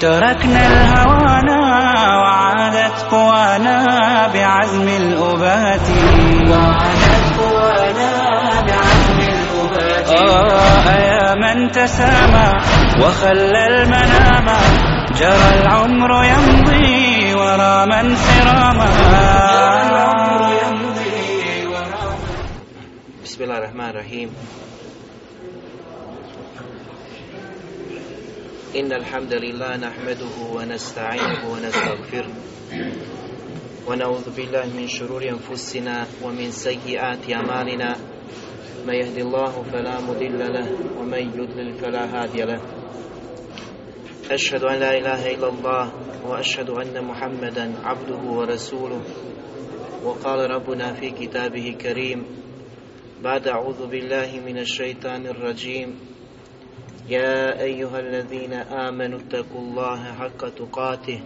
تركنا الهوانا وعادت قوانا بعزم الأبات. وعادت قوانا بعزم الأبات. آه يا من تسامى وخلى المنام. جرى العمر يمضي ورا من سراما جرى العمر يمضي ورا بسم الله الرحمن الرحيم. إن الحمد لله نحمده ونستعينه ونستغفره. ونعوذ بالله من شرور أنفسنا ومن سيئات أعمالنا. من يهدي الله فلا مضل له ومن يضلل فلا هادي له. أشهد أن لا إله إلا الله وأشهد أن محمدا عبده ورسوله. وقال ربنا في كتابه الكريم بعد أعوذ بالله من الشيطان الرجيم. يا أيها الذين آمنوا اتقوا الله حق تقاته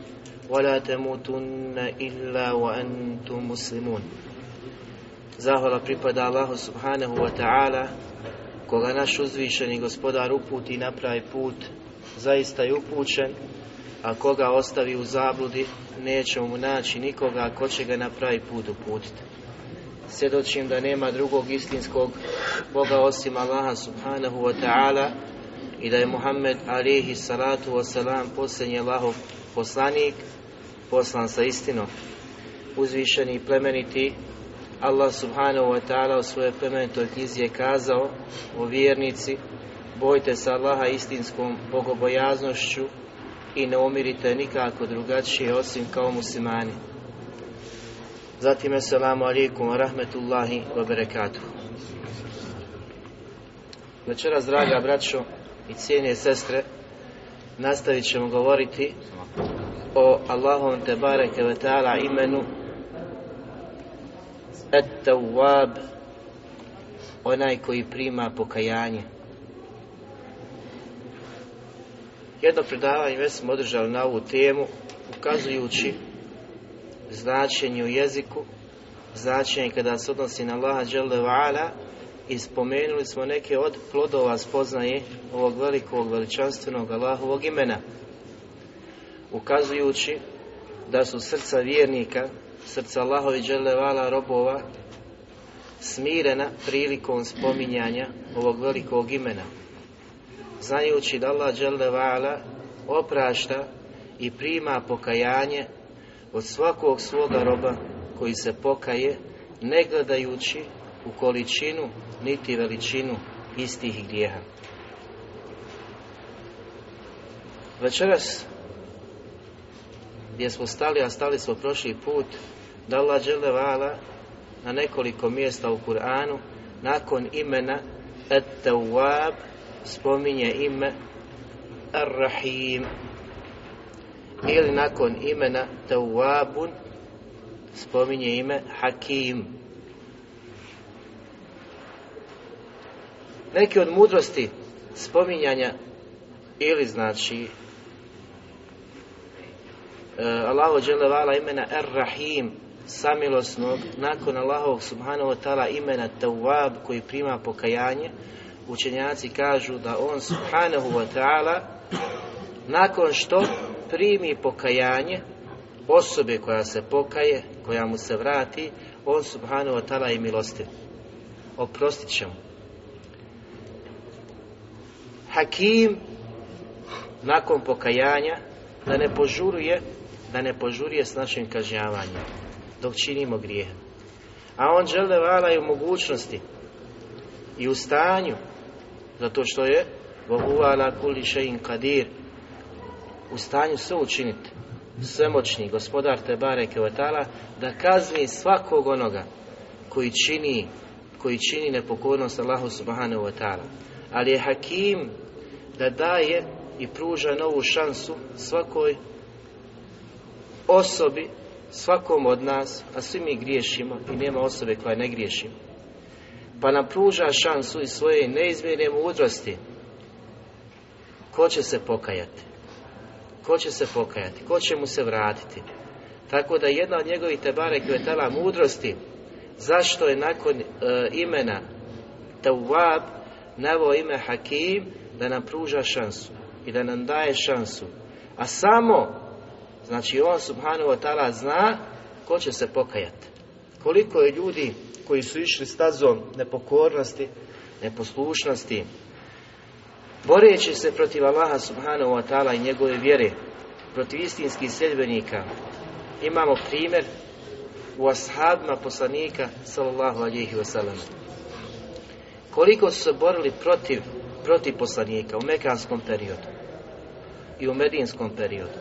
ولا تموتن إلا وأنتم مسلمون Zahvala pripada Allahu subhanahu wa ta'ala koga naš uzvišeni gospodar uputi na pravi put zaista je upućen a koga ostavi u zabludi neće mu naći nikoga ko će ga na pravi put uputiti svjedočim da nema drugog istinskog Boga osim Allaha subhanahu wa ta'ala i da je Muhammed alihi salatu wasalam posljednji Allahov poslanik poslan sa istinom. Uzvišeni i plemeniti Allah subhanahu wa ta'ala u svojoj plemenitoj knjizi je kazao o vjernici bojte se Allaha istinskom bogobojaznošću i ne umirite nikako drugačije osim kao muslimani. Zatim assalamu alaikum wa rahmetullahi wa barakatuh. Večeras draga braćo i cijene sestre nastavit ćemo govoriti o Allahom te bareke ve ta'ala imenu Et-Tawwab onaj koji prima pokajanje. Jedno predavanje već smo održali na ovu temu ukazujući značenje u jeziku značenje kada se odnosi na Allaha dželle wa'ala i spomenuli smo neke od plodova spoznaje ovog velikog veličanstvenog Allahovog imena. Ukazujući da su srca vjernika srca Allahovi dželevala robova smirena prilikom spominjanja ovog velikog imena. Znajući da Allah dželevala oprašta i prima pokajanje od svakog svoga roba koji se pokaje ne gledajući u količinu niti veličinu istih grijeha. Večeras gdje smo stali, a stali smo prošli put, da Allah dželevala na nekoliko mjesta u Kur'anu nakon imena At-Tawwab spominje ime Ar-Rahim ili nakon imena Tawwabun spominje ime Hakim Neki od mudrosti spominjanja ili znači Allaho Allahu dželevala imena Ar-Rahim samilosnog nakon Allahovog subhanahu wa ta'ala imena Tawwab koji prima pokajanje učenjaci kažu da on subhanahu wa ta'ala nakon što primi pokajanje osobe koja se pokaje koja mu se vrati on subhanahu wa ta'ala i milostiv. Oprostit će mu Hakim nakon pokajanja da ne požuruje da ne požuruje s našim kažnjavanjem dok činimo grijeh. A on žele vala i u mogućnosti i u stanju zato što je vohuvala kuli šein kadir u stanju sve učiniti svemoćni gospodar Tebare Kevatala da kazni svakog onoga koji čini koji čini nepokornost Allahu subhanahu wa ta'ala ali je Hakim da daje i pruža novu šansu svakoj osobi, svakom od nas, a svi mi griješimo i nema osobe koja ne griješi. Pa nam pruža šansu i svoje neizmjerne mudrosti. Ko će se pokajati? Ko će se pokajati? Ko će mu se vratiti? Tako da jedna od njegovih tebare kvetala mudrosti, zašto je nakon e, imena Tawab navao ime Hakim, da nam pruža šansu i da nam daje šansu. A samo, znači on subhanahu wa ta'ala zna ko će se pokajati. Koliko je ljudi koji su išli stazom nepokornosti, neposlušnosti, boreći se protiv Allaha subhanahu wa ta'ala i njegove vjere, protiv istinskih sljedbenika, imamo primjer u ashabima poslanika sallallahu alihi wasallam. Koliko su se borili protiv, protiv poslanika u mekanskom periodu i u medinskom periodu.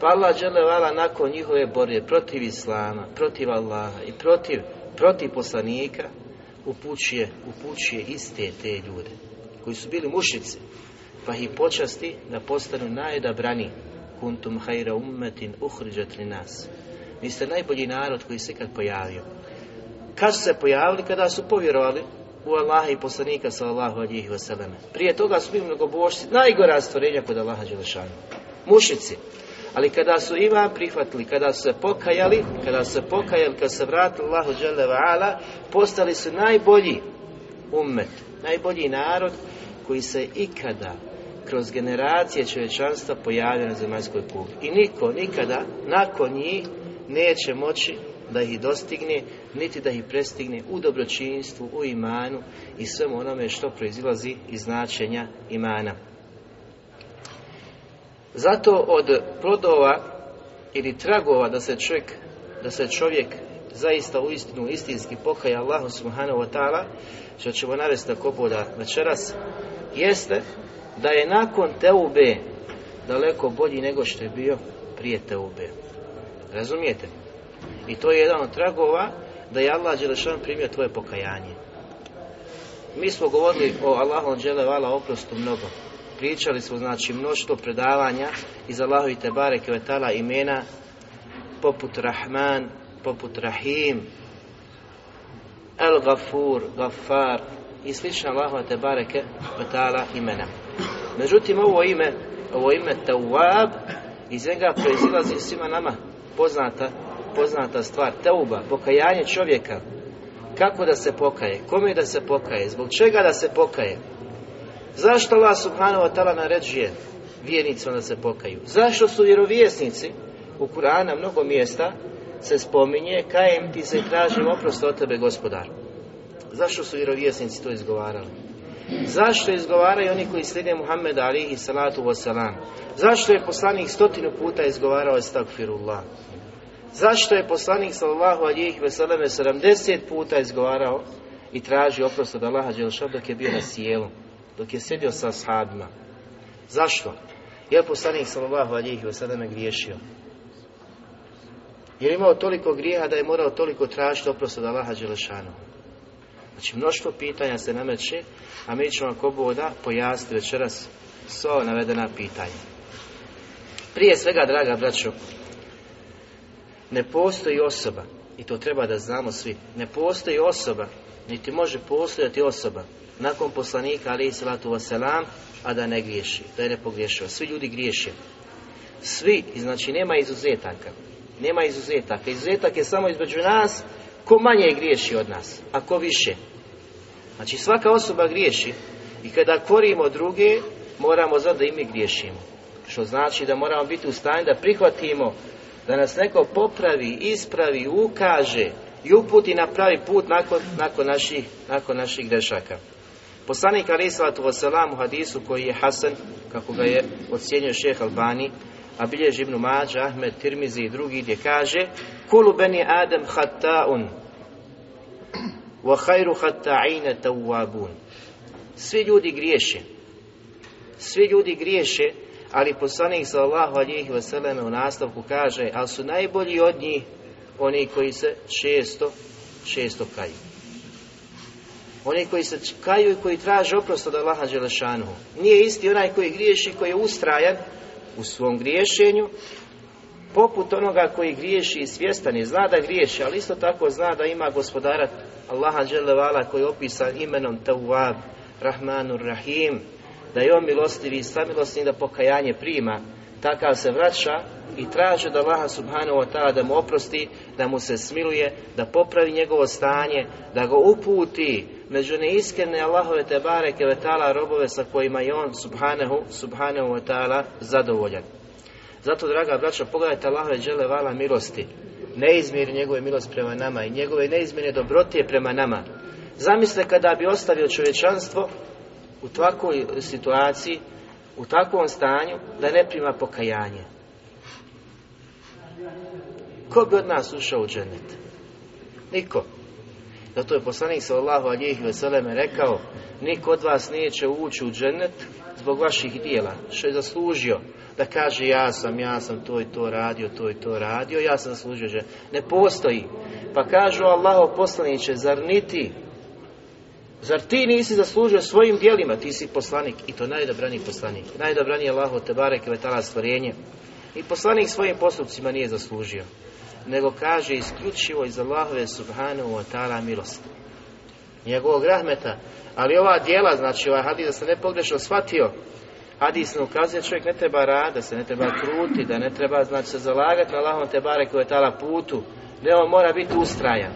Pa Allah dželevala nakon njihove borbe protiv Islama, protiv Allaha i protiv, protiv poslanika upućuje, upućuje iste te ljude koji su bili mušici pa ih počasti da postanu najedabrani. Kuntum hajra ummetin uhriđat li nas vi ste najbolji narod koji se kad pojavio. Kad su se pojavili? Kada su povjerovali? U Allaha i poslanika sallallahu alihi wasallam prije toga su bili mnogobošci, najgora stvorenja kod Allaha Đelešanu. Mušici. Ali kada su ima prihvatili, kada su se pokajali, kada su se pokajali, kada se vratili Allahu dželle postali su najbolji ummet, najbolji narod koji se ikada kroz generacije čovječanstva pojavio na zemaljskoj kugli. I niko nikada nakon njih neće moći da ih dostigne, niti da ih prestigne u dobročinstvu, u imanu i svemu onome što proizilazi iz značenja imana. Zato od plodova ili tragova da se čovjek, da se čovjek zaista u istinu istinski pokaja Allahu subhanahu wa ta'ala, što ćemo navesti na koboda večeras, jeste da je nakon teube daleko bolji nego što je bio prije teube. Razumijete? I to je jedan od tragova da je Allah Đelešan primio tvoje pokajanje. Mi smo govorili o Allahu Đelevala oprostu mnogo pričali smo znači mnoštvo predavanja iz Allahovi Tebare Kvetala imena poput Rahman, poput Rahim, El Gafur, Gafar i slična Allahova Tebare Kvetala imena. Međutim, ovo ime, ovo ime Tawab, iz njega proizilazi svima nama poznata, poznata stvar. Tauba, pokajanje čovjeka. Kako da se pokaje? Kome da se pokaje? Zbog čega da se pokaje? Zašto Allah subhanahu wa ta'ala naređuje vjernicima da se pokaju? Zašto su vjerovjesnici u Kur'ana mnogo mjesta se spominje kajem ti se tražim oprost od tebe gospodar? Zašto su vjerovjesnici to izgovarali? Zašto izgovaraju oni koji slijede Muhammed alihi salatu wasalam? Zašto je poslanik stotinu puta izgovarao estagfirullah? Zašto je poslanik sallallahu alijih wasalame 70 puta izgovarao i traži oprost od Allaha Đelšan dok je bio na sjelu? dok je sjedio sa sahabima. Zašto? Jer poslanik sallallahu alijih wa griješio? griješio. Jer imao toliko grijeha da je morao toliko tražiti oprost od Allaha Đelešanu. Znači mnoštvo pitanja se nameće, a mi ćemo ako boda pojasniti večeras sva navedena pitanja. Prije svega, draga braćo, ne postoji osoba, i to treba da znamo svi, ne postoji osoba, niti može postojati osoba nakon poslanika ali salatu wasalam, a da ne griješi, da je ne pogriješio. Svi ljudi griješe. Svi, znači nema izuzetaka. Nema izuzetaka. Izuzetak je samo između nas ko manje griješi od nas, a ko više. Znači svaka osoba griješi i kada korimo druge, moramo znati da i mi griješimo. Što znači da moramo biti u stanju da prihvatimo da nas neko popravi, ispravi, ukaže i uputi na pravi put nakon, nakon, naših, nakon naših grešaka. Poslanik Ali Salatu Vosalam u hadisu koji je Hasan, kako ga je ocijenio šeh Albani, a bilježi Ibn Mađa, Ahmed, Tirmizi i drugi gdje kaže Kulu beni Adem hatta'un wa hajru hatta'ine tawwabun Svi ljudi griješe. Svi ljudi griješe, ali poslanik sallallahu alihi vseleme u nastavku kaže, ali su najbolji od njih oni koji se često, često kaju. Oni koji se kaju i koji traže oprost od Allaha Đelešanu. Nije isti onaj koji griješi, koji je ustrajan u svom griješenju, poput onoga koji griješi i svjestan je, zna da griješi, ali isto tako zna da ima gospodara Allaha Đelevala koji je opisan imenom Tawwab, Rahmanur Rahim, da je on milostiv i samilostni da pokajanje prima, takav se vraća i traži da Allaha subhanahu wa ta'ala da mu oprosti, da mu se smiluje, da popravi njegovo stanje, da ga uputi među neiskrene Allahove te bareke ve ta'ala robove sa kojima je on subhanahu, subhanahu wa ta'ala zadovoljan. Zato, draga braća, pogledajte Allahove žele vala milosti. Neizmjer njegove milost prema nama i njegove neizmjerne dobrotije prema nama. Zamisle kada bi ostavio čovječanstvo u takvoj situaciji, u takvom stanju, da ne prima pokajanje. Ko bi od nas ušao u džennet? Niko. Zato je poslanik sallallahu alihi veseleme rekao, niko od vas neće ući u džennet zbog vaših dijela, što je zaslužio da kaže ja sam, ja sam to i to radio, to i to radio, ja sam zaslužio džennet ne postoji. Pa kažu Allaho poslaniće, zar niti, zar ti nisi zaslužio svojim dijelima, ti si poslanik i to najdobraniji poslanik, najdobraniji Allaho te bareke vetala stvorenje. I poslanik svojim postupcima nije zaslužio, nego kaže isključivo iz Allahove subhanahu wa ta'ala milosti. Njegovog rahmeta, ali ova dijela, znači ovaj hadis da se ne pogrešno shvatio, hadis ne ukazuje čovjek ne treba rada, se ne treba truti, da ne treba znači se zalagati na Allahom te bare vetala putu, ne on mora biti ustrajan,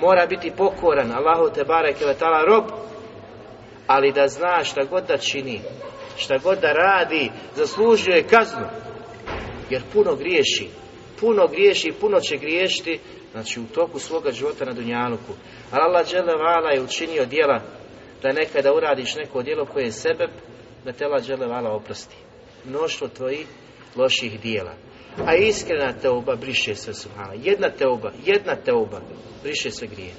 mora biti pokoran, Allahu te bareke koje tala rob, ali da zna šta god da čini, šta god da radi, zaslužuje kaznu, jer puno griješi, puno griješi, puno će griješiti, znači u toku svoga života na Dunjaluku. Ali Allah dželevala je učinio dijela da nekada uradiš neko djelo koje je sebe da te Allah dželevala oprosti. Mnoštvo tvojih loših dijela. A iskrena teoba briše sve subhana. Jedna teoba, jedna teoba briše sve grije.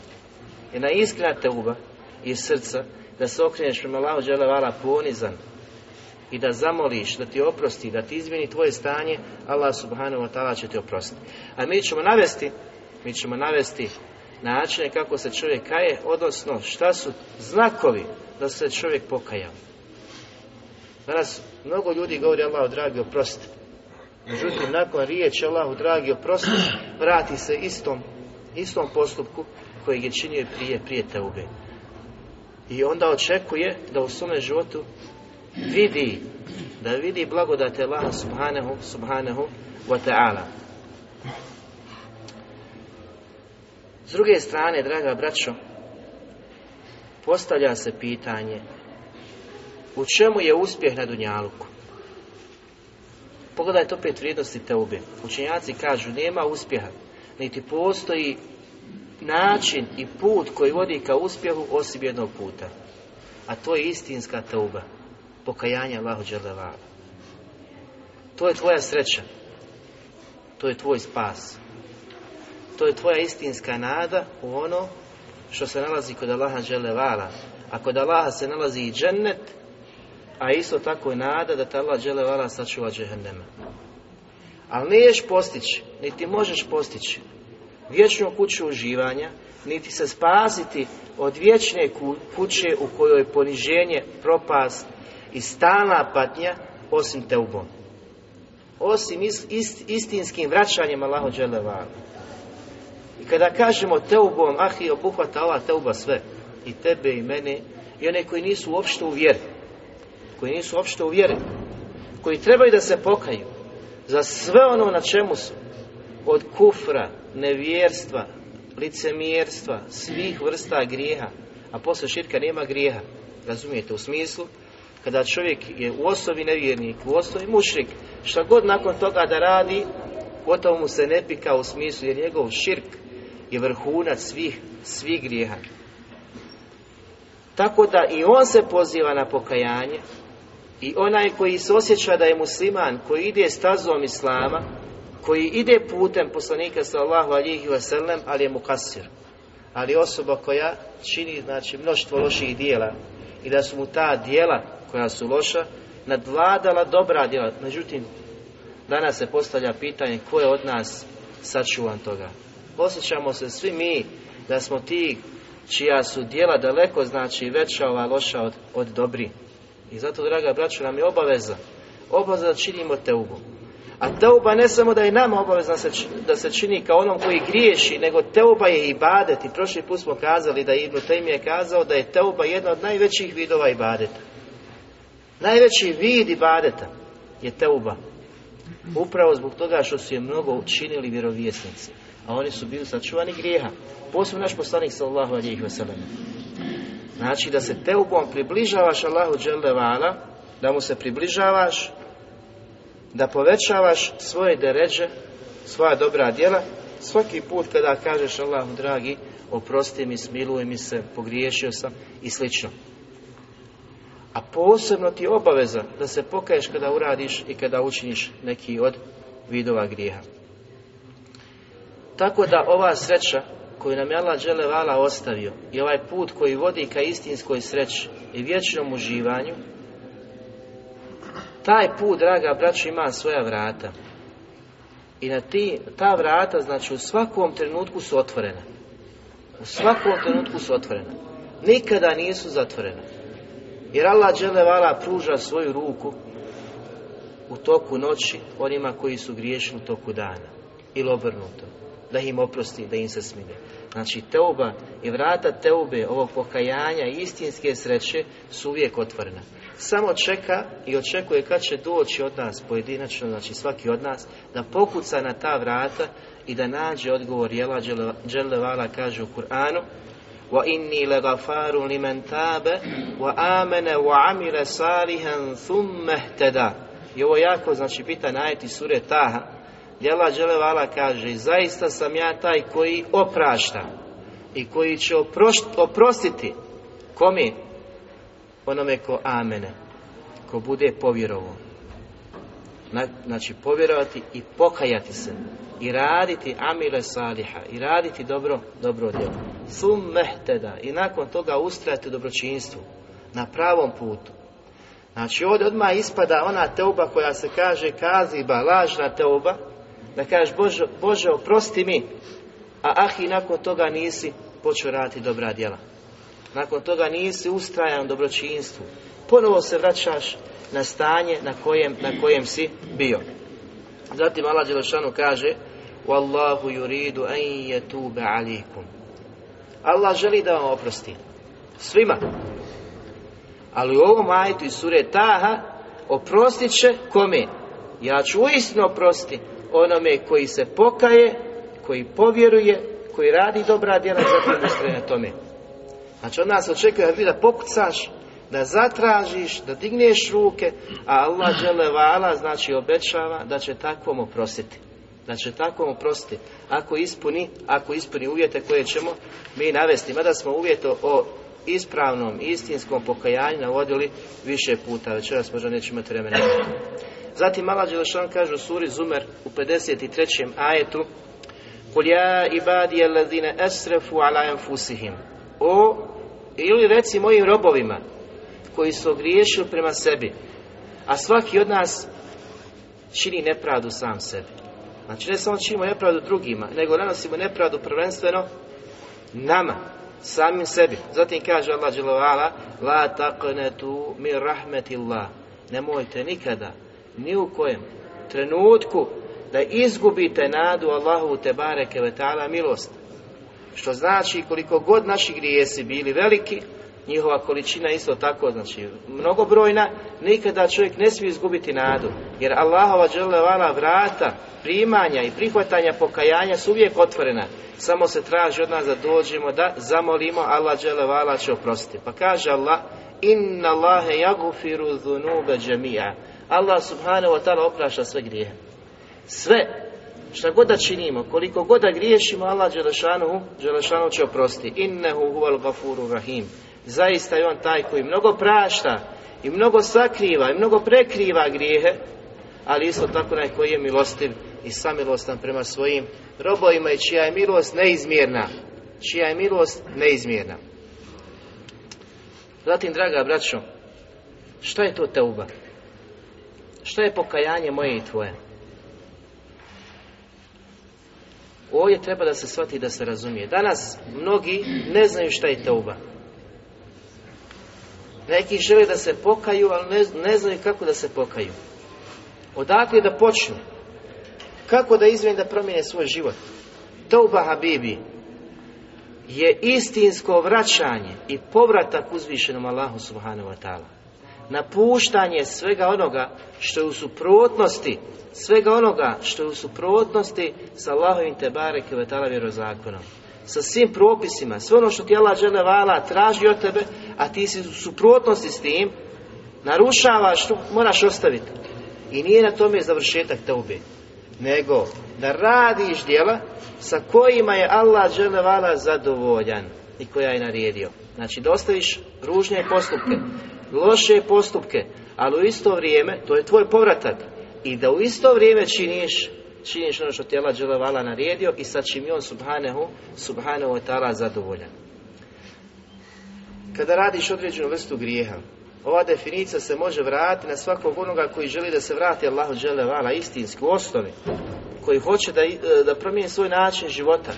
Jedna iskrena teoba iz srca da se okreneš prema Allahu dželevala ponizan i da zamoliš, da ti oprosti, da ti izmjeni tvoje stanje, Allah subhanahu wa ta'ala će ti oprostiti. A mi ćemo navesti, mi ćemo navesti načine kako se čovjek kaje, odnosno šta su znakovi da se čovjek pokajao. Danas mnogo ljudi govori Allahu dragi oprosti. Međutim, nakon riječi Allahu dragi oprosti, vrati se istom, istom postupku koji je činio prije, prije teube. I onda očekuje da u svome životu vidi, da vidi blagodate Allaha subhanahu, subhanahu wa ta'ala. S druge strane, draga braćo, postavlja se pitanje u čemu je uspjeh na Dunjaluku? Pogledajte opet vrijednosti Teube. Učenjaci kažu, nema uspjeha, niti postoji način i put koji vodi ka uspjehu osim jednog puta. A to je istinska tauba, pokajanje Allahu Đelevala. To je tvoja sreća. To je tvoj spas. To je tvoja istinska nada u ono što se nalazi kod Allaha Đelevala. A kod Allaha se nalazi i džennet a isto tako je nada da te Allah žele vala sačuva džehennema. Ali niješ postići, niti možeš postići vječnu kuću uživanja, niti se spasiti od vječne kuće u kojoj je poniženje, propast i stalna patnja, osim teubom. Osim ist, ist, istinskim vraćanjem Allahu dželevala. I kada kažemo teubom, ahi, obuhvata ova teuba sve, i tebe i mene, i one koji nisu uopšte u vjeri, koji nisu uopšte uvjereni, koji trebaju da se pokaju za sve ono na čemu su, od kufra, nevjerstva, licemjerstva, svih vrsta grijeha, a posle širka nema grijeha, razumijete, u smislu, kada čovjek je u osobi nevjernik, u osobi mušrik, šta god nakon toga da radi, gotovo mu se ne pika u smislu, jer njegov širk je vrhunac svih, svih grijeha. Tako da i on se poziva na pokajanje, I onaj koji se osjeća da je musliman, koji ide stazom Islama, koji ide putem poslanika sallahu alihi wasallam, ali je mukasir. Ali osoba koja čini znači, mnoštvo loših dijela i da su mu ta dijela koja su loša nadvladala dobra dijela. Međutim, danas se postavlja pitanje ko je od nas sačuvan toga. Osjećamo se svi mi da smo ti čija su dijela daleko znači veća ova loša od, od dobri. I zato, draga braćo, nam je obaveza, obaveza da činimo teubu. A teuba ne samo da je nama obavezna da se čini kao onom koji griješi, nego teuba je ibadet. I prošli put smo kazali da Ibn Taymi je kazao da je teuba jedna od najvećih vidova ibadeta. Najveći vid ibadeta je teuba. Upravo zbog toga što su je mnogo učinili vjerovjesnici. A oni su bili sačuvani grijeha. Posebno naš poslanik sallallahu alejhi ve sellem. Znači da se teubom približavaš Allahu dželle da mu se približavaš, da povećavaš svoje deređe, svoja dobra djela, svaki put kada kažeš Allahu dragi, oprosti mi, smiluj mi se, pogriješio sam i slično. A posebno ti je obaveza da se pokaješ kada uradiš i kada učiniš neki od vidova grijeha. Tako da ova sreća koju nam je Allah dželevala ostavio i ovaj put koji vodi ka istinskoj sreći i vječnom uživanju, taj put, draga braćo, ima svoja vrata. I na ti, ta vrata, znači u svakom trenutku su otvorena. U svakom trenutku su otvorena. Nikada nisu zatvorena. Jer Allah dželevala pruža svoju ruku u toku noći onima koji su griješili u toku dana. Ili obrnuto. Da im oprosti, da im se smije. Znači, teuba i vrata teube, ovog pokajanja i istinske sreće su uvijek otvorena. Samo čeka i očekuje kad će doći od nas pojedinačno, znači svaki od nas, da pokuca na ta vrata i da nađe odgovor jela Đelevala kaže u Kur'anu wa inni legafaru limen tabe wa amene wa amile salihan thumme hteda i ovo jako znači pita najeti sure Taha Djela Đelevala kaže zaista sam ja taj koji oprašta i koji će oprostiti kome? Onome ko amene ko bude povjerovo znači povjerovati i pokajati se i raditi amile saliha i raditi dobro dobro djelo. Sum mehteda i nakon toga ustrajati u dobročinstvu na pravom putu. Znači ovdje odmah ispada ona teuba koja se kaže kaziba, lažna teuba da kažeš Bože, Bože oprosti mi. A ahi nakon toga nisi počeo raditi dobra djela. Nakon toga nisi ustrajan u dobročinstvu. Ponovo se vraćaš na stanje na kojem, na kojem si bio. Zatim Allah Đelešanu kaže Wallahu yuridu an yatuba alikum Allah želi da vam oprosti. Svima. Ali u ovom ajetu iz sure Taha oprostit će kome? Ja ću uistinu oprostiti onome koji se pokaje, koji povjeruje, koji radi dobra djela, zatim ustraje na tome. Znači od nas očekuje da pokucaš, da zatražiš, da digneš ruke, a Allah vala znači obećava da će takvom oprostiti. Da će takvom oprostiti. Ako ispuni, ako ispuni uvjete koje ćemo mi navesti. Mada smo uvjeto o ispravnom, istinskom pokajanju navodili više puta. Večeras možda nećemo imati vremena. Zatim Mala Đelešan kaže u suri Zumer u 53. ajetu Kul ja ibadi alladhina asrafu ala anfusihim O ili reci mojim robovima koji su ogriješili prema sebi a svaki od nas čini nepravdu sam sebi. Znači ne samo činimo nepravdu drugima, nego nanosimo nepravdu prvenstveno nama, samim sebi. Zatim kaže Allah dželovala La taqnetu min rahmetillah Nemojte nikada ni u kojem trenutku da izgubite nadu Allahu te bareke ve ta'ala milost. Što znači koliko god naši grijesi bili veliki, njihova količina isto tako, znači mnogobrojna, nikada čovjek ne smije izgubiti nadu. Jer Allahova dželevala vrata primanja i prihvatanja pokajanja su uvijek otvorena. Samo se traži od nas da dođemo da zamolimo Allah dželevala će oprostiti. Pa kaže Allah, inna Allahe jagufiru dhunube džemija. Allah subhanahu wa ta'ala opraša sve grijehe. Sve. Šta god da činimo, koliko god da griješimo, Allah Đelešanu, Đelešanu će oprosti. Innehu huval gafuru rahim. Zaista je on taj koji mnogo prašta i mnogo sakriva i mnogo prekriva grijehe, ali isto tako onaj koji je milostiv i samilostan prema svojim robovima i čija je milost neizmjerna. Čija je milost neizmjerna. Zatim, draga braćo, šta je to teuba? Što je pokajanje moje i tvoje? Ovdje treba da se shvati da se razumije. Danas mnogi ne znaju šta je teuba. Neki žele da se pokaju, ali ne, ne znaju kako da se pokaju. Odakle da počnu? Kako da izvijem da promijene svoj život? Tauba Habibi je istinsko vraćanje i povratak uzvišenom Allahu subhanahu wa ta'ala. Napuštanje svega onoga što je u suprotnosti, svega onoga što je u suprotnosti sa Allahovim tebare kevetala vjerozakonom. Sa svim propisima, sve ono što ti Allah žele vala traži od tebe, a ti si u suprotnosti s tim, narušavaš, moraš ostaviti. I nije na tome završetak te ubije nego da radiš djela sa kojima je Allah dželevala zadovoljan i koja je naredio. Znači da ostaviš ružne postupke, loše postupke, ali u isto vrijeme, to je tvoj povratak, i da u isto vrijeme činiš činiš ono što ti Allah dželevala naredio i sa čim je on subhanahu, subhanahu wa ta'ala zadovoljan. Kada radiš određenu vrstu grijeha, ova definicija se može vratiti na svakog onoga koji želi da se vrati Allahu dželevala istinski u osnovi, koji hoće da, e, da promijeni svoj način života.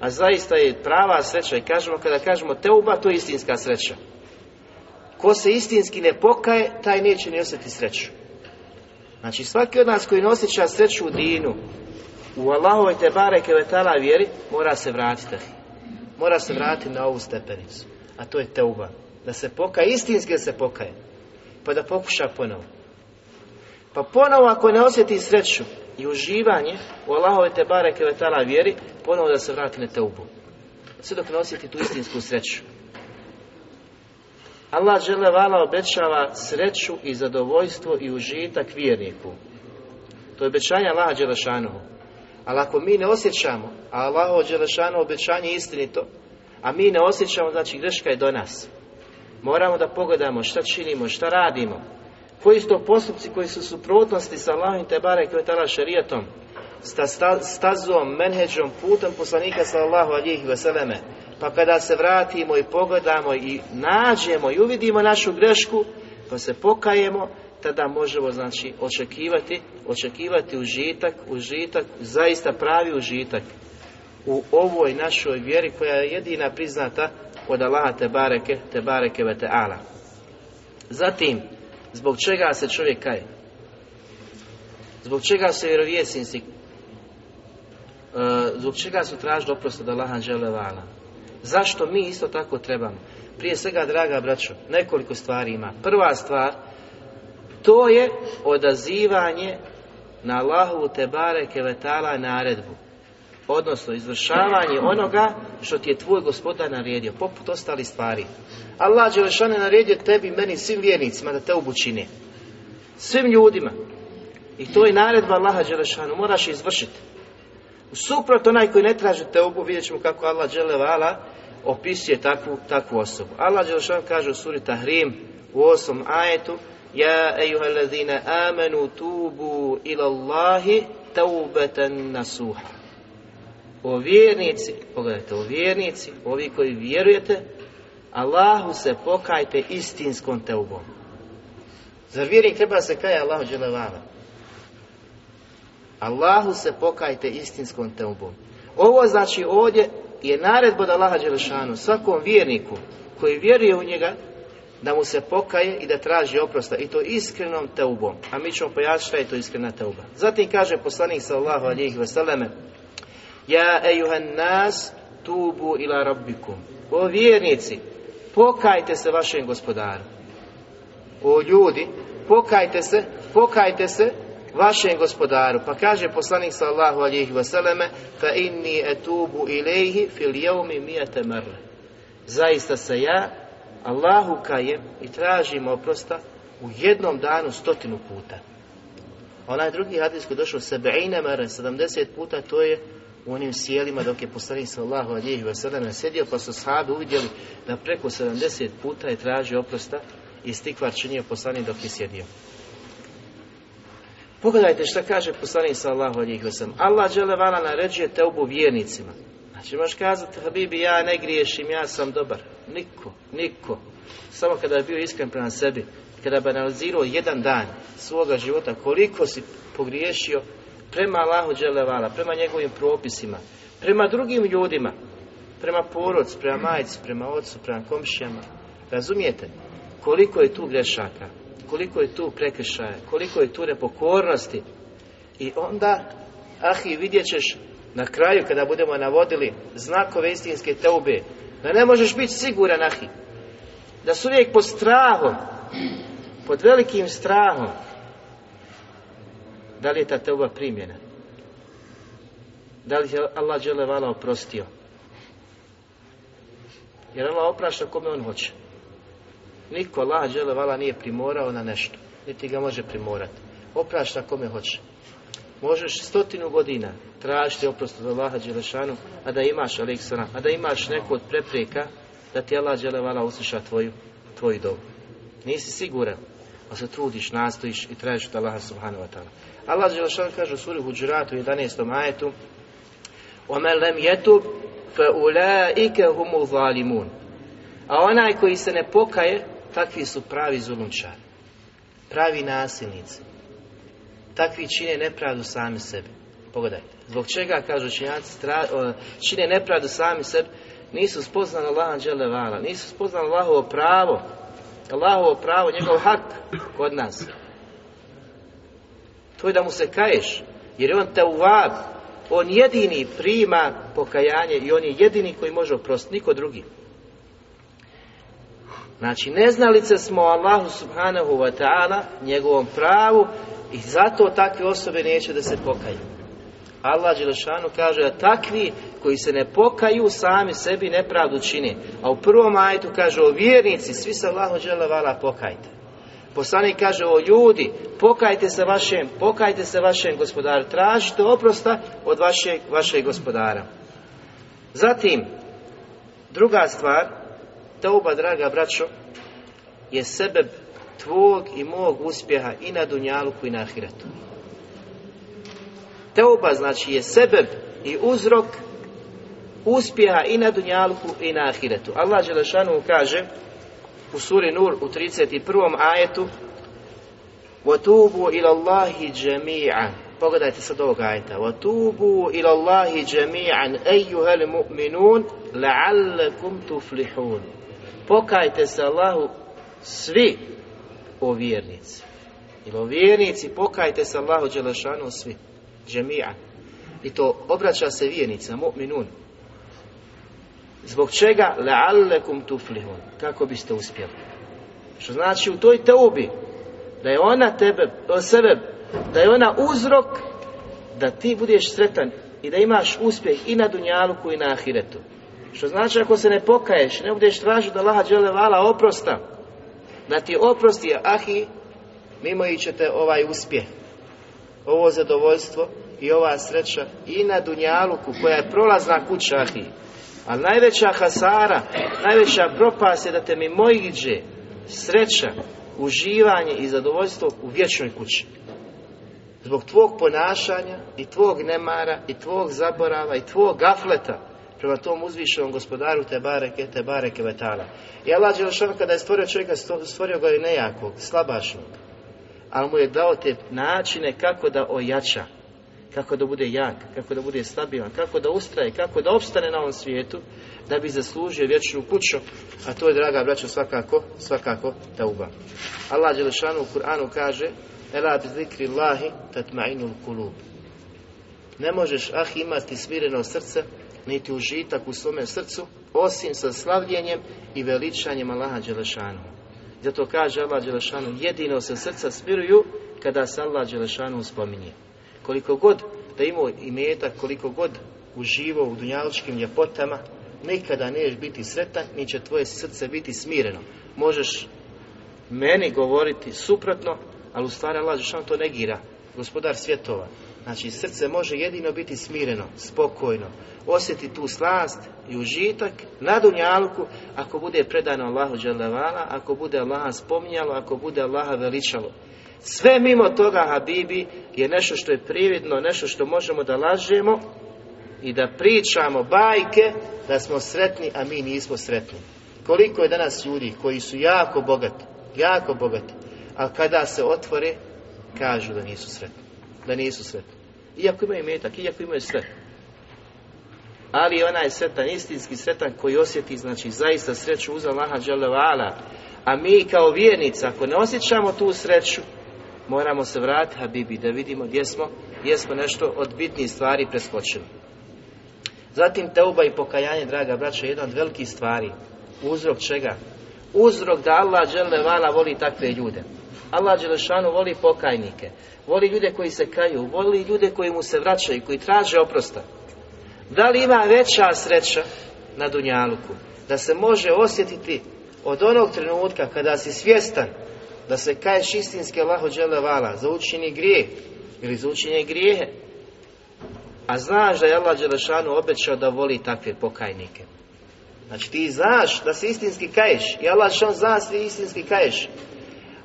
A zaista je prava sreća i kažemo kada kažemo teuba, to je istinska sreća. Ko se istinski ne pokaje, taj neće ni osjeti sreću. Znači svaki od nas koji ne osjeća sreću u dinu, u Allahove te bareke vetala vjeri, mora se vratiti. Mora se vratiti na ovu stepenicu. A to je teuba da se pokaje, istinski da se pokaje, pa da pokuša ponovo. Pa ponovo ako ne osjeti sreću i uživanje u Allahove te bareke vetala vjeri, ponovo da se vrati na teubu. Sve dok ne osjeti tu istinsku sreću. Allah žele vala obećava sreću i zadovoljstvo i užitak vjerniku. To je obećanje Allaha Đelešanohu. Ali ako mi ne osjećamo, a Allaho Đelešanohu obećanje je istinito, a mi ne osjećamo, znači greška je do nas. Moramo da pogledamo šta činimo, šta radimo. Koji su to postupci koji su suprotnosti sa Allahom te barek vetala šerijatom, sta, stazom, menheđom, putem poslanika sallahu alihi veseleme. Pa kada se vratimo i pogledamo i nađemo i uvidimo našu grešku, pa se pokajemo, tada možemo znači očekivati, očekivati užitak, užitak, zaista pravi užitak u ovoj našoj vjeri koja je jedina priznata od Allaha te bareke, te bareke ve ala. Zatim, zbog čega se čovjek kaje? Zbog čega se vjerovjesnici e, zbog čega su tražili oprost od Allaha dželevala? Zašto mi isto tako trebamo? Prije svega, draga braćo, nekoliko stvari ima. Prva stvar, to je odazivanje na Allahovu tebare kevetala vetala naredbu odnosno izvršavanje onoga što ti je tvoj gospodar naredio, poput ostali stvari. Allah Đelešan je naredio tebi, meni, svim vjernicima da te obučine. Svim ljudima. I to je naredba Allaha Đelešanu, moraš izvršiti. Suprot onaj koji ne traži te obu, vidjet ćemo kako Allah Đelevala opisuje takvu, takvu osobu. Allah Đelešan kaže u suri Tahrim u osam ajetu Ja ejuhallazina amanu tubu ila Allahi taubatan nasuha. O vjernici, pogledajte, o vjernici, ovi koji vjerujete, Allahu se pokajte istinskom teubom. Zar vjernik treba se kaje Allahu dželevala? Allahu se pokajte istinskom teubom. Ovo znači ovdje je naredba od Allaha Đelešanu svakom vjerniku koji vjeruje u njega da mu se pokaje i da traži oprosta i to iskrenom teubom. A mi ćemo pojasniti šta je to iskrena teuba. Zatim kaže poslanik sallallahu alijih veseleme Ja ejuhan nas tubu ila rabbikum. O vjernici, pokajte se vašem gospodaru. O ljudi, pokajte se, pokajte se vašem gospodaru. Pa kaže poslanik sallahu alihi vseleme fa inni etubu ilaihi fil jeumi mijete marle. Zaista se ja Allahu kajem i tražim oprosta u jednom danu stotinu puta. Onaj drugi hadis koji došao sebeine mare, 70 puta, to je u onim sjelima dok je poslanik sallahu alihi vseleme sedio pa su sahabi uvidjeli da preko 70 puta je tražio oprosta i stikvar činio poslanik dok je sjedio. Pogledajte šta kaže poslanik sallahu alihi wasallam. Allah dželevala naređuje te obu vjernicima. Znači možeš kazati, Habibi, ja ne griješim, ja sam dobar. Niko, niko. Samo kada je bio iskren prema sebi, kada bi analizirao jedan dan svoga života, koliko si pogriješio, prema Allahu dželevala, prema njegovim propisima, prema drugim ljudima, prema porodcu, prema majci, prema ocu, prema komšijama. Razumijete? Koliko je tu grešaka, koliko je tu prekršaja, koliko je tu nepokornosti. I onda Ahi, vidjet ćeš na kraju kada budemo navodili znakove istinske teube, da ne možeš biti siguran, ahi, da su uvijek pod strahom, pod velikim strahom, da li je ta teuba primjena? Da li je Allah dželevala oprostio? Jer Allah oprašta kome on hoće. Niko Allah dželevala nije primorao na nešto. Niti ga može primorati. Oprašta kome hoće. Možeš stotinu godina tražiti oprost od Allaha Đelešanu, a da imaš Aleksana, a da imaš neku od prepreka da ti Allah Đelevala usliša tvoju, tvoju dobu. Nisi siguran, ali se trudiš, nastojiš i tražiš od Allaha Subhanahu wa ta'ala. Allah Đelešanu kaže u suri Huđuratu u 11. ajetu وَمَنْ لَمْ يَتُبْ فَأُولَٰئِكَ هُمُ ظَالِمُونَ A onaj koji se ne pokaje, takvi su pravi zulumčari, pravi nasilnici. Takvi čine nepravdu sami sebi. Pogledajte. Zbog čega, kažu činjaci, čine nepravdu sami sebi, nisu spoznali Allaha dželevala, nisu spoznali Allahovo pravo, Allahovo pravo, njegov hak kod nas. To je da mu se kaješ, jer je on te uvab, on jedini prima pokajanje i on je jedini koji može oprostiti, niko drugi. Znači, neznalice smo Allahu subhanahu wa ta'ala, njegovom pravu i zato takve osobe neće da se pokaju. Allah Đelešanu kaže da takvi koji se ne pokaju sami sebi nepravdu čini. A u prvom ajtu kaže o vjernici, svi se Allahu Đelevala pokajte. Poslanik kaže o ljudi, pokajte se vašem, pokajte se vašem gospodaru, tražite oprosta od vašeg, vašeg gospodara. Zatim, druga stvar, Teuba, draga braćo, je sebeb tvog i mog uspjeha i na Dunjaluku i na Ahiretu. Teuba znači je sebeb i uzrok uspjeha i na Dunjaluku i na Ahiretu. Allah Želešanu kaže u suri Nur u 31. ajetu وَتُوبُوا إِلَى اللَّهِ جَمِيعًا Pogledajte sad ovog ajeta. وَتُوبُوا إِلَى اللَّهِ جَمِيعًا أَيُّهَا الْمُؤْمِنُونَ لَعَلَّكُمْ تُفْلِحُونَ Pokajte se Allahu svi o vjernici. Ili o vjernici pokajte se Allahu Đelešanu svi. Džemija. I to obraća se vjernica, mu'minun. Zbog čega? Le'allekum tuflihun. Kako biste uspjeli? Što znači u toj teubi da je ona tebe, o sebe, da je ona uzrok da ti budeš sretan i da imaš uspjeh i na Dunjaluku i na Ahiretu. Što znači ako se ne pokaješ, ne budeš tražiti da Allaha dželevala oprosta, da ti oprosti, ahi, mimo i ćete ovaj uspjeh, ovo zadovoljstvo i ova sreća i na Dunjaluku koja je prolazna kuća, ahi. A najveća hasara, najveća propast je da te mimo iđe sreća, uživanje i zadovoljstvo u vječnoj kući. Zbog tvog ponašanja i tvog nemara i tvog zaborava i tvog gafleta prema tom uzvišenom gospodaru te bareke, te bareke vetala. I Allah Đelešanu kada je stvorio čovjeka, stvorio ga je nejakog, slabašnog. Ali mu je dao te načine kako da ojača, kako da bude jak, kako da bude stabilan, kako da ustraje, kako da opstane na ovom svijetu, da bi zaslužio vječnu kuću, a to je, draga braćo, svakako, svakako tauba. Allah Đelešanu u Kur'anu kaže, Ela bi zikri Allahi tatma'inul kulub. Ne možeš, ah, imati smireno srce, niti užitak u svome srcu, osim sa slavljenjem i veličanjem Allaha Đelešanu. Zato kaže Allah Đelešanu, jedino se srca smiruju kada se Allah Đelešanu spominje. Koliko god da imao imetak, koliko god uživo u dunjaličkim ljepotama, nikada neš biti sretan, ni će tvoje srce biti smireno. Možeš meni govoriti suprotno, ali u stvari Allah Đelešanu to negira. Gospodar svjetova. Znači, srce može jedino biti smireno, spokojno, osjeti tu slast i užitak na dunjalku ako bude predano Allahu dželevala, ako bude Allaha spominjalo, ako bude Allaha veličalo. Sve mimo toga, Habibi, je nešto što je prividno, nešto što možemo da lažemo i da pričamo bajke da smo sretni, a mi nismo sretni. Koliko je danas ljudi koji su jako bogati, jako bogati, ali kada se otvore, kažu da nisu sretni da nisu sretni. Iako imaju metak, iako imaju sve. Ali ona je sretan, istinski sretan koji osjeti, znači, zaista sreću uz Allaha dželevala. A mi kao vjernica, ako ne osjećamo tu sreću, moramo se vratiti, Habibi, da vidimo gdje smo, jesmo nešto od bitnijih stvari preskočili. Zatim teuba i pokajanje, draga braća, je jedan od velikih stvari. Uzrok čega? Uzrok da Allah dželevala voli takve ljude. Allah Đelešanu voli pokajnike, voli ljude koji se kaju, voli ljude koji mu se vraćaju, koji traže oprosta. Da li ima veća sreća na Dunjaluku? Da se može osjetiti od onog trenutka kada si svjestan da se kaješ istinske Allahu Đelevala za učinje grije ili za učinje grijehe, a znaš da je Allah Đelešanu obećao da voli takve pokajnike. Znači ti znaš da se istinski kaješ i Allah što zna da se istinski kaješ.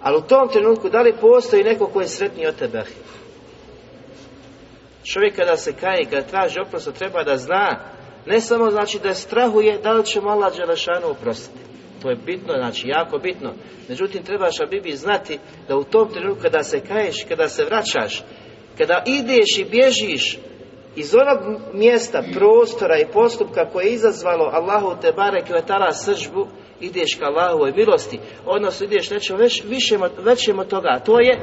Ali u tom trenutku da li postoji neko koji je sretniji od tebe? Čovjek kada se kaje, kada traži oprost, treba da zna, ne samo znači da strahuje da li će mu Allah Đelešanu oprostiti. To je bitno, znači jako bitno. Međutim, trebaš Abibi znati da u tom trenutku kada se kaješ, kada se vraćaš, kada ideš i bježiš iz onog mjesta, prostora i postupka koje je izazvalo Allahu te barek i sržbu, ideš ka Allahovoj milosti, odnosno ideš nečem već, većem od toga, a to je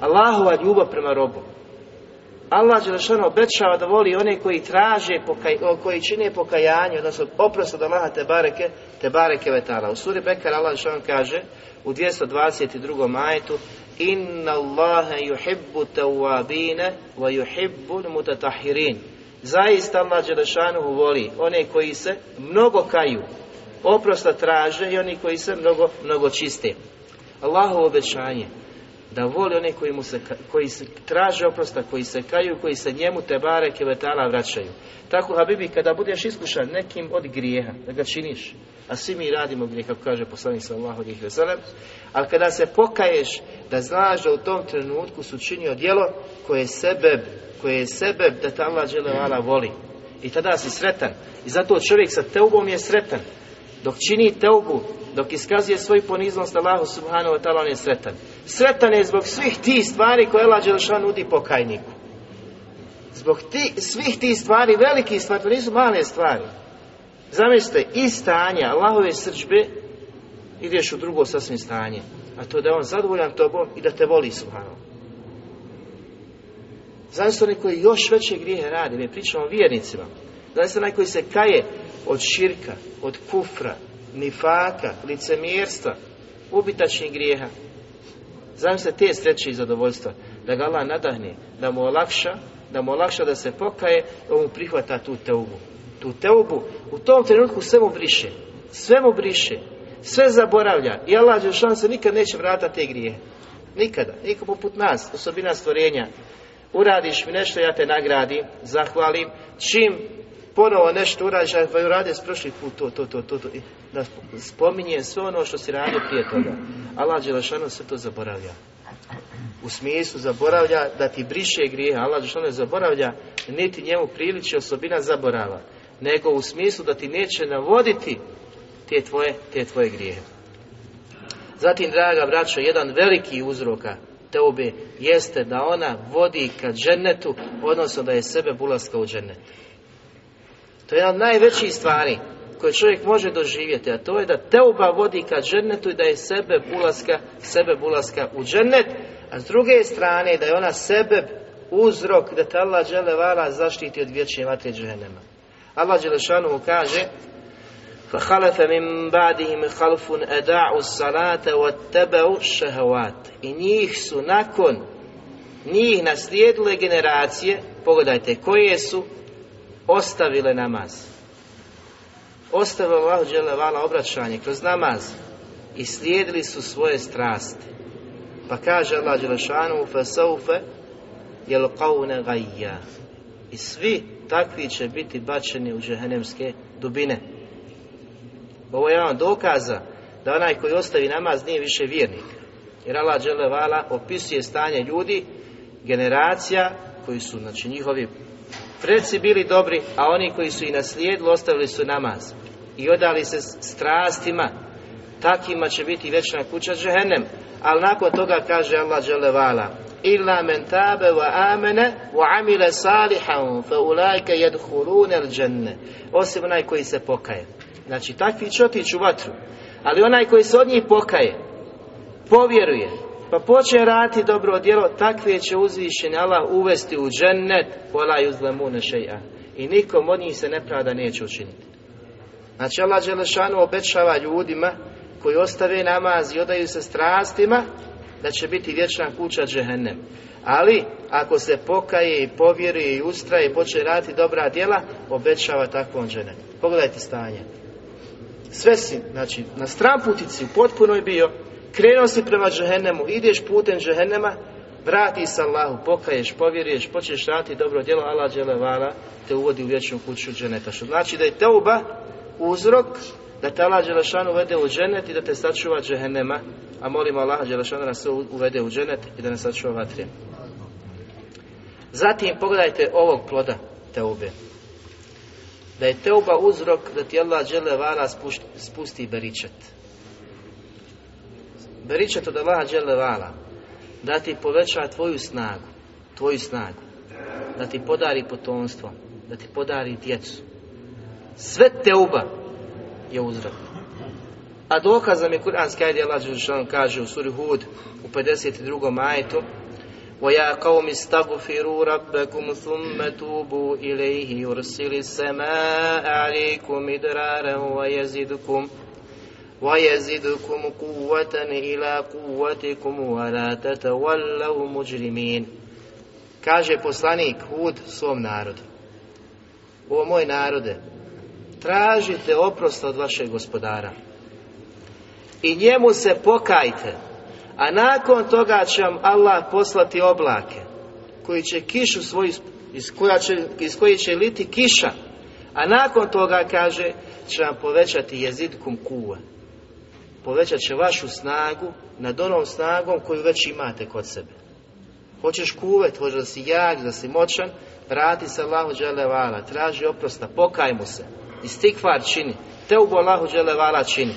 Allahova ljubav prema robu. Allah Đelešanu obećava da voli one koji traže, koji čine pokajanje, odnosno oprost od Allaha te bareke, te bareke vetala. U suri Bekar Allah Đelešanu kaže u 222. majetu Inna Allahe yuhibbu tawabine wa yuhibbu mutatahirin. Zaista Allah Đelešanu voli one koji se mnogo kaju, oprosta traže i oni koji se mnogo, mnogo čiste. Allahovo obećanje da voli one koji, mu se, koji se traže oprosta, koji se kaju, koji se njemu te bareke vetala vraćaju. Tako, Habibi, kada budeš iskušan nekim od grijeha, da ga činiš, a svi mi radimo grijeh, kako kaže poslanik sallallahu alejhi ve sellem, ali kada se pokaješ, da znaš da u tom trenutku su činio djelo koje je sebe, koje je sebe da ta Allah voli. I tada si sretan. I zato čovjek sa teubom je sretan. Dok čini teubu, dok iskazuje svoju poniznost Allahu subhanahu wa ta'ala, on je sretan. Sretan je zbog svih tih stvari koje Allah Đelšan nudi pokajniku. Zbog ti, svih tih stvari, velikih stvari, to nisu male stvari. Zamislite, iz stanja Allahove srđbe ideš u drugo sasvim stanje. A to je da je on zadovoljan tobom i da te voli subhanahu. Zamislite oni koji još veće grijehe radi, mi pričamo o vjernicima. Zamislite onaj koji se kaje od širka, od kufra, nifaka, licemjerstva, ubitačnih grijeha. Zamislite te sreće i zadovoljstva, da ga Allah nadahne, da mu olakša, da mu olakša da se pokaje, da mu prihvata tu teubu. Tu teubu u tom trenutku sve mu briše, sve mu briše, sve zaboravlja i Allah Đelšan se nikad neće vratati te grije. Nikada, niko poput nas, osobina stvorenja. Uradiš mi nešto, ja te nagradim, zahvalim, čim ponovo nešto uradiš, pa uradio s prošli put to, to, to, to, to, da spominje sve ono što si radio prije toga. Allah Đelešanu sve to zaboravlja. U smislu zaboravlja da ti briše grije, Allah Đelešanu ne zaboravlja, niti njemu priliči osobina zaborava, nego u smislu da ti neće navoditi te tvoje, te tvoje grijehe. Zatim, draga braćo, jedan veliki uzroka teobe jeste da ona vodi ka džennetu, odnosno da je sebe bulaska u džennetu. To je jedna od najvećih stvari koje čovjek može doživjeti, a to je da teuba vodi ka džennetu i da je sebe bulaska, sebe bulaska u džennet, a s druge strane da je ona sebe uzrok da te Allah vala zaštiti od vječne vatre džehennema. Allah mu kaže فَخَلَفَ مِنْ بَعْدِهِمْ خَلْفٌ أَدَعُوا الصَّلَاةَ وَاتَّبَعُوا الشَّهَوَاتِ I njih su nakon njih naslijedile generacije, pogledajte, koje su ostavile namaz. Ostavile Allah dželevala obraćanje kroz namaz i slijedili su svoje strasti. Pa kaže Allah dželešanu fesaufe jel qawne gajja. I svi takvi će biti bačeni u džehennemske dubine. Ovo je jedan dokaza da onaj koji ostavi namaz nije više vjernik. Jer Allah dželevala opisuje stanje ljudi, generacija koji su, znači njihovi preci bili dobri, a oni koji su i naslijedili ostavili su namaz i odali se strastima, takvima će biti večna kuća džehennem. Ali nakon toga kaže Allah dželevala Illa men tabe wa amene wa amile salihan fa ulajke jedhulune dženne. Osim onaj koji se pokaje. Znači takvi će otići u vatru. Ali onaj koji se od njih pokaje, povjeruje, pa počne raditi dobro djelo, takve će uzvišen Allah uvesti u džennet, vola yuzlamune šeja. I nikom od njih se nepravda neće učiniti. Znači Allah Đelešanu obećava ljudima koji ostave namaz i odaju se strastima, da će biti vječna kuća džehennem. Ali, ako se pokaje i povjeruje i ustraje i počne raditi dobra djela, obećava takvom džennet. Pogledajte stanje. Sve si, znači, na stramputici potpuno je bio, krenuo si prema džehennemu, ideš putem džehennema, vrati se Allahu, pokaješ, povjeruješ, počneš raditi dobro djelo, Allah dželevala te uvodi u vječnu kuću dženeta. Što znači da je teuba uzrok da te Allah Đelešanu uvede u dženet i da te sačuva džehennema, a molimo Allah Đelešanu da nas uvede u dženet i da nas sačuva vatrije. Zatim pogledajte ovog ploda teube. Da je teuba uzrok da ti Allah Đelevala spusti, spusti beričet Beričet od Allaha Đelevala da ti poveća tvoju snagu, tvoju snagu, da ti podari potomstvo, da ti podari djecu. Sve teuba je uzrok. A dokaz nam je kuranski ajde Allah Đelešanu kaže u suri Hud u 52. majetu وَيَا قَوْمِ اسْتَغْفِرُوا رَبَّكُمْ ثُمَّ تُوبُوا إِلَيْهِ يُرْسِلِ السَّمَاءَ عَلَيْكُمْ مِدْرَارًا وَيَزِدْكُمْ وَيَزِدْكُمْ قُوَّةً إِلَى قُوَّتِكُمْ وَلَا تَتَوَلَّوْا مُجْرِمِينَ Kaže poslanik Hud svom narodu. O moj narode, tražite oprost od vašeg gospodara i njemu se pokajte, a nakon toga će vam Allah poslati oblake koji će kišu svoju, iz, koja će, iz koji će liti kiša, a nakon toga kaže će vam povećati jezidkum kuva. Povećat će vašu snagu nad onom snagom koju već imate kod sebe. Hoćeš kuvet, hoćeš da si jak, da si moćan, vrati se Allahu Đelevala, traži oprosta, pokaj mu se. Istikvar čini, te u Allahu Đelevala čini.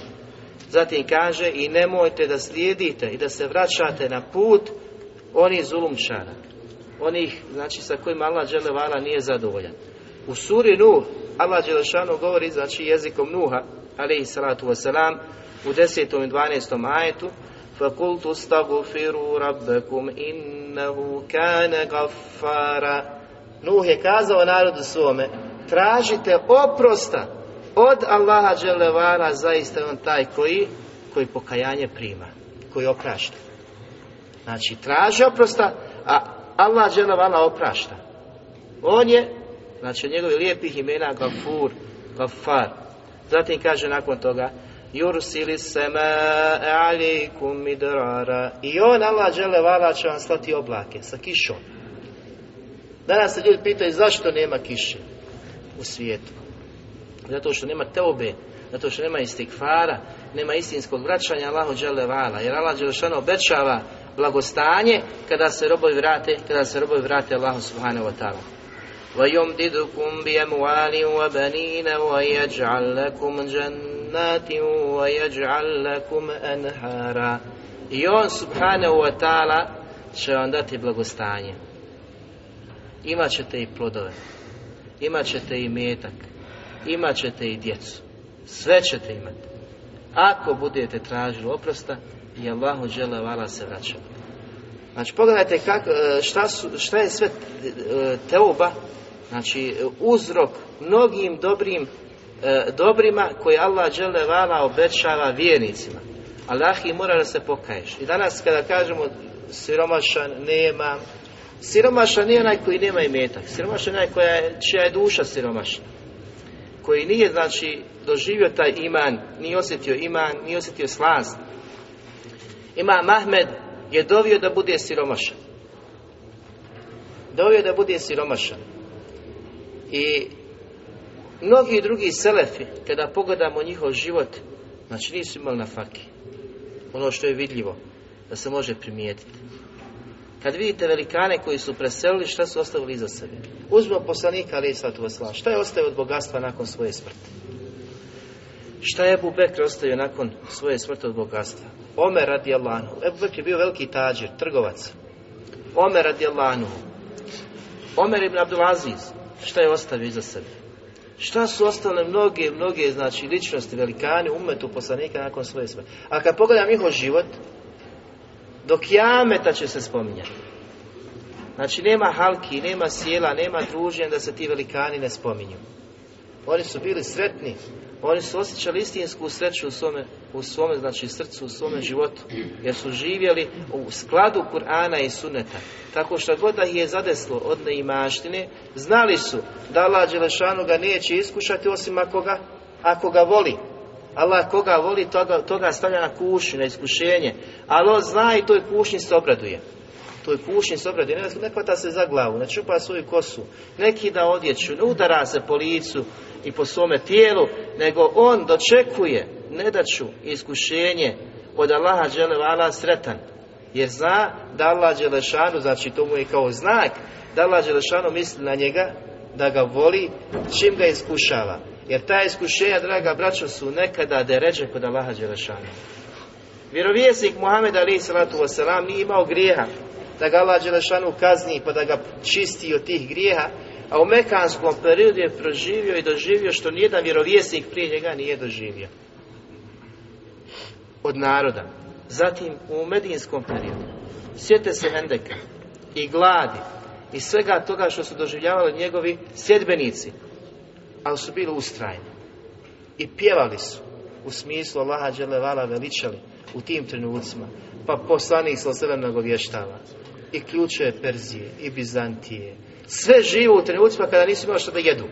Zatim kaže i nemojte da slijedite i da se vraćate na put onih zulumčara. Onih, znači, sa kojima Allah Đelevala nije zadovoljan. U suri Nuh, Allah Đelešanu govori, znači, jezikom Nuha, alaihi salatu wasalam, u 10. i 12. ajetu, فَقُلْتُ اسْتَغْفِرُوا رَبَّكُمْ إِنَّهُ كَانَ غَفَّارًا Nuh je kazao narodu svome, tražite oprosta od Allaha Đelevara, zaista je on taj koji, koji pokajanje prima, koji oprašta. Znači, traži oprosta, a Allah Đelevara oprašta. On je, znači, od njegovih lijepih imena Gafur, Gafar. Zatim kaže nakon toga, Jursili sema alikum midrara. I on, Allah Đelevara, će vam slati oblake sa kišom. Danas se ljudi pitaju zašto nema kiše u svijetu. Zato što nema teobe, zato što nema istikfara, nema istinskog vraćanja Allahu Đelevala. Jer Allah Đelešano obećava blagostanje kada se robovi vrate, kada se robovi vrate Allahu Subhanahu wa ta'ala. وَيُمْدِدُكُمْ بِيَمْوَالٍ وَبَنِينَ وَيَجْعَلْ لَكُمْ جَنَّاتٍ وَيَجْعَلْ لَكُمْ أَنْهَارًا I on Subhanahu wa ta'ala će vam dati blagostanje imat ćete i plodove, imat ćete i metak, imat ćete i djecu, sve ćete imati. Ako budete tražili oprosta i Allahu žele vala se vraća. Znači pogledajte kak, šta, su, šta je sve teoba, znači uzrok mnogim dobrim e, dobrima koje Allah žele vala obećava vjernicima. Allah i mora da se pokaješ. I danas kada kažemo siromašan, nema, Siromašan nije onaj koji nema imetak. Siromašan je onaj koja je, čija je duša siromašna. Koji nije, znači, doživio taj iman, nije osjetio iman, nije osjetio slast. Ima Mahmed je dovio da bude siromašan. Dovio da bude siromašan. I mnogi drugi selefi, kada pogledamo njihov život, znači nisu imali na faki. Ono što je vidljivo, da se može primijetiti. Kad vidite velikane koji su preselili, šta su ostavili iza sebe? Uzmo poslanika, ali i sallatu. Šta je ostavio od bogatstva nakon svoje smrti? Šta je Ebu Bekr ostavio nakon svoje smrti od bogatstva? Omer radi Allahu. Ebu Bekr je bio veliki tađir, trgovac. Omer radi Allahu. Omer ibn Abdulaziz. Šta je ostavio iza sebe? Šta su ostale mnoge, mnoge, znači, ličnosti, velikani, umetu poslanika nakon svoje smrti? A kad pogledam njihov život, Do kijameta će se spominjati. Znači nema halki, nema sjela, nema druženja da se ti velikani ne spominju. Oni su bili sretni, oni su osjećali istinsku sreću u svome, u svome znači srcu, u svome životu, jer su živjeli u skladu Kur'ana i Sunneta. Tako što god da ih je zadeslo od neimaštine, znali su da Allah Đelešanu ga neće iskušati osim ako ga, ako ga voli. Allah koga voli, toga, toga stavlja na kušnju, na iskušenje. Ali on zna i toj kušnji se obraduje. Toj kušnji se obradi, Ne, ne hvata se za glavu, ne čupa svoju kosu, neki da odjeću, ne udara se po licu i po svome tijelu, nego on dočekuje nedaću i iskušenje od Allaha dželevala sretan. Jer zna da Allah Đelešanu, znači to mu je kao znak, da Allah Đelešanu misli na njega, da ga voli, čim ga iskušava. Jer ta iskušenja, draga braćo, su nekada deređe kod Allaha Đelešanu. Vjerovjesnik Muhammed Ali salatu wasalam nije imao grijeha da ga Allah Đelešanu kazni pa da ga čisti od tih grijeha, a u mekanskom periodu je proživio i doživio što nijedan vjerovjesnik prije njega nije doživio. Od naroda. Zatim u medijinskom periodu. Sjete se Hendeka i gladi i svega toga što su doživljavali njegovi sjedbenici, ali su bili ustrajni. I pjevali su u smislu Allaha Đelevala veličali u tim trenucima. Pa poslanik sa nagovještava. I ključe Perzije, i Bizantije. Sve živo u trenucima kada nisu imali što da jedu.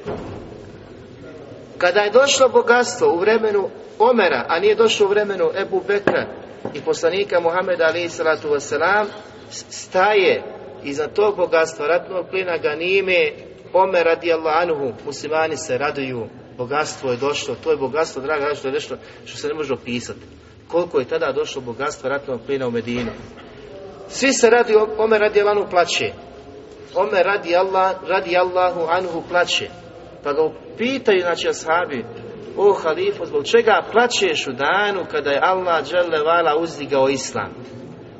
Kada je došlo bogatstvo u vremenu Omera, a nije došlo u vremenu Ebu Bekra i poslanika Muhameda ali salatu wasalam, staje iza tog bogatstva ratnog plina ganime Omer radijallahu anhu, muslimani se raduju, bogatstvo je došlo, to je bogatstvo, draga, što je nešto što se ne može opisati. Koliko je tada došlo bogatstvo ratnog plina u Medinu. Svi se radi, Omer radi Allahu plaće. Omer radi, Allah, radi Allahu anhu plaće. Pa ga pitaju, znači, ashabi, o halifu, zbog čega plaćeš u danu kada je Allah dželevala uzdigao islam,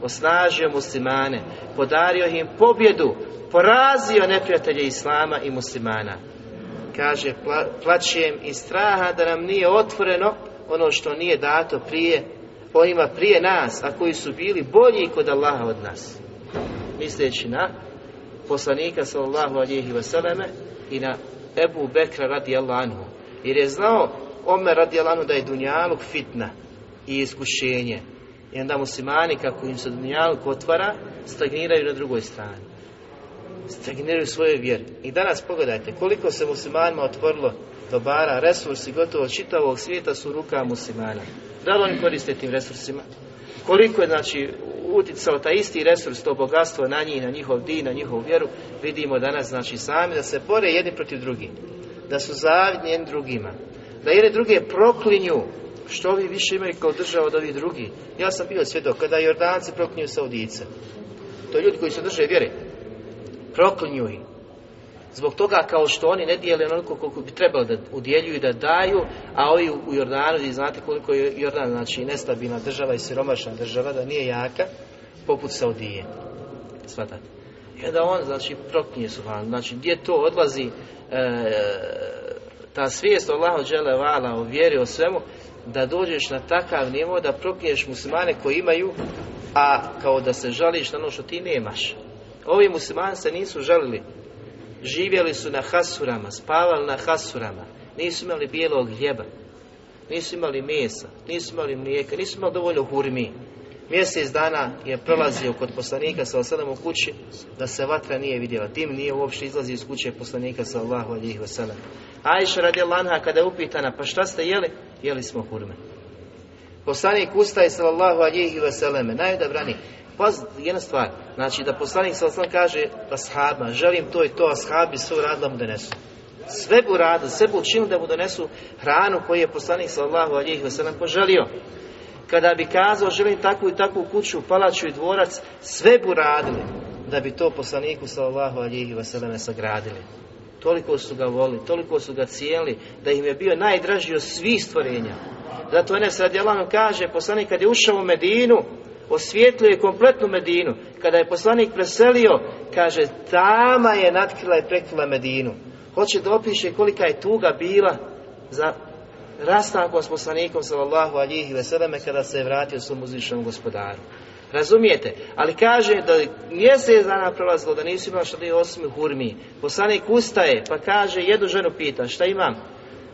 osnažio muslimane, podario im pobjedu, porazio neprijatelje islama i muslimana. Kaže, pla, plaćem iz straha da nam nije otvoreno ono što nije dato prije, onima prije nas, a koji su bili bolji kod Allaha od nas. Misleći na poslanika sallallahu alihi vseleme i na Ebu Bekra radijallahu anhu. Jer je znao Omer radijallahu anhu da je dunjaluk fitna i iskušenje. I onda muslimani kako im se dunjaluk otvara, stagniraju na drugoj strani. Stagniraju svoje vjere. I danas pogledajte koliko se muslimanima otvorilo dobara, resursi gotovo čitavog svijeta su u rukama muslimana. Da li oni koriste tim resursima? Koliko je, znači, uticao taj isti resurs, to bogatstvo na njih, na njihov din, na njihovu vjeru, vidimo danas, znači, sami da se bore jedni protiv drugih. Da su zavidni jedni drugima. Da jedne druge proklinju što ovi više imaju kao država od ovih drugi. Ja sam bio svjedok kada Jordanci proklinju Saudice. To je ljudi koji se drže vjere. Proklinju ih. Zbog toga kao što oni ne dijele onoliko koliko bi trebalo da udjeljuju i da daju, a ovi u Jordanu, i znate koliko je Jordan, znači nestabilna država i siromašna država, da nije jaka, poput Saudije. Svatate. E I onda on, znači, proknije su van. Znači, gdje to odlazi e, ta svijest o Allahu džele vala, o vjeri, o svemu, da dođeš na takav nivo da proklinješ muslimane koji imaju, a kao da se žališ na ono što ti nemaš. Ovi muslimani se nisu žalili živjeli su na hasurama, spavali na hasurama, nisu imali bijelog hljeba, nisu imali mesa, nisu imali mlijeka, nisu imali dovoljno hurmi. Mjesec dana je prolazio kod poslanika sa osadom u kući da se vatra nije vidjela. Tim nije uopšte izlazio iz kuće poslanika sa Allahu alijih wasalam. Ajša radi Lanha kada je upitana, pa šta ste jeli? Jeli smo hurme. Poslanik ustaje sallallahu alijih wasalame, najodabrani. Paz, jedna stvar, znači da poslanik sa osam kaže ashabima, želim to i to, ashabi sve uradili da mu donesu. Sve bu uradili, sve bu učinili da mu donesu hranu koju je poslanik sallallahu alijih wasallam poželio. Kada bi kazao želim takvu i takvu kuću, palaču i dvorac, sve bu radili da bi to poslaniku sallallahu alijih wasallam sagradili. Toliko su ga volili, toliko su ga cijeli, da im je bio najdraži od svih stvorenja. Zato Enes radijallahu kaže, poslanik kad je ušao u Medinu, osvijetlio je kompletnu Medinu. Kada je poslanik preselio, kaže, tama je natkrila i prekrila Medinu. Hoće da opiše kolika je tuga bila za rastankom s poslanikom sallallahu alihi veseleme kada se je vratio svom uzvišenom gospodaru. Razumijete? Ali kaže da mjesec dana prolazilo, da nisu imali što da je osmi hurmi. Poslanik ustaje, pa kaže, jednu ženu pita, šta imam?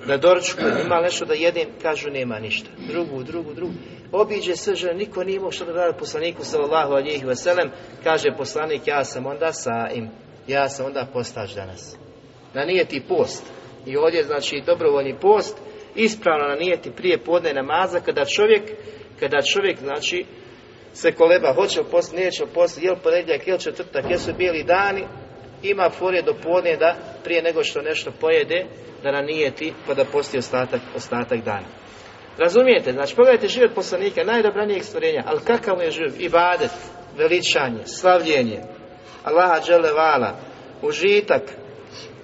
Na doručku, ima nešto da jedem? Kažu, nema ništa. Drugu, drugu, drugu. Obiđe sve žene, niko nije imao što da radi poslaniku, sallallahu alijih veselem. Kaže poslanik, ja sam onda sa im, ja sam onda postač danas. Na nije ti post. I ovdje, znači, dobrovoljni post, ispravno na nijeti prije podne namaza, kada čovjek, kada čovjek, znači, se koleba, hoće post, neće post, jel ponedjeljak, jel četvrtak, jesu bili dani, ima forje do podne da prije nego što nešto pojede, da nanijeti pa da posti ostatak, ostatak dana. Razumijete? Znači, pogledajte život poslanika, najdobranijeg stvorenja, ali kakav je život? Ibadet, veličanje, slavljenje, Allaha dželevala, užitak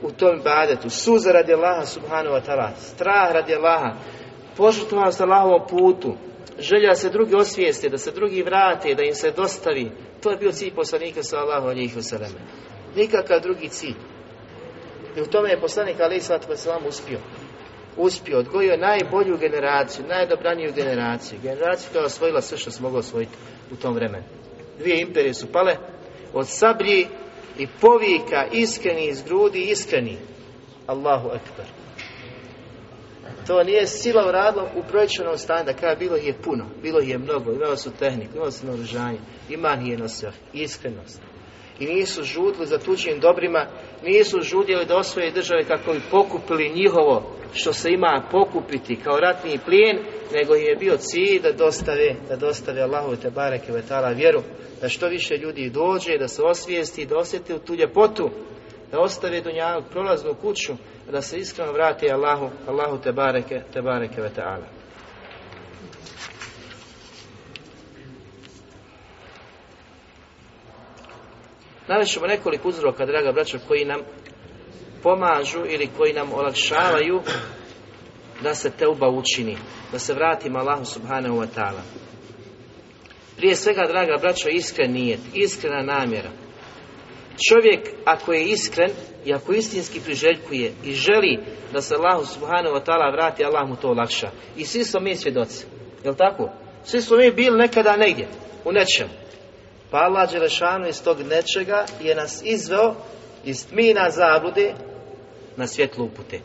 u tom ibadetu, suza radi Allaha subhanahu wa ta'ala, strah radi Allaha, požrtvovanost Allahovom putu, želja da se drugi osvijeste, da se drugi vrate, da im se dostavi, to je bio cilj poslanika sallahu alihi vseleme. Nikakav drugi cilj. I u tome je poslanik Ali sallatu Veselam uspio. Uspio, odgojio najbolju generaciju, najdobraniju generaciju. Generaciju koja je osvojila sve što se moglo osvojiti u tom vremenu. Dvije imperije su pale, od sablji i povika iskreni iz grudi iskreni. Allahu ekber. To nije sila uradila u brojčanom stanju, da kada bilo ih je puno, bilo ih je mnogo, imao su tehniku, imao su naoružanje, iman je nosio, iskrenost. I nisu žudili za tuđim dobrima, nisu žudjeli da osvoje države kako bi pokupili njihovo što se ima pokupiti kao ratni plijen, nego je bio cilj da dostave, da dostave Allahu te bareke vetala vjeru, da što više ljudi dođe, da se osvijesti, da osjeti u tu ljepotu, da ostave dunjalog prolaznu kuću, da se iskreno vrati Allahu, Allahu te bareke, te bareke ve Navešemo nekoliko uzroka, draga braćo, koji nam pomažu ili koji nam olakšavaju da se teuba učini, da se vratimo Allahu subhanahu wa ta'ala. Prije svega, draga braćo, iskren nijet, iskrena namjera. Čovjek, ako je iskren i ako istinski priželjkuje i želi da se Allahu subhanahu wa ta'ala vrati, Allah mu to olakša. I svi smo mi svjedoci. Jel tako? Svi smo mi bili nekada negdje, u nečemu. Pa Allah Đelešanu iz tog nečega je nas izveo iz tmina zablude na svjetlu upute.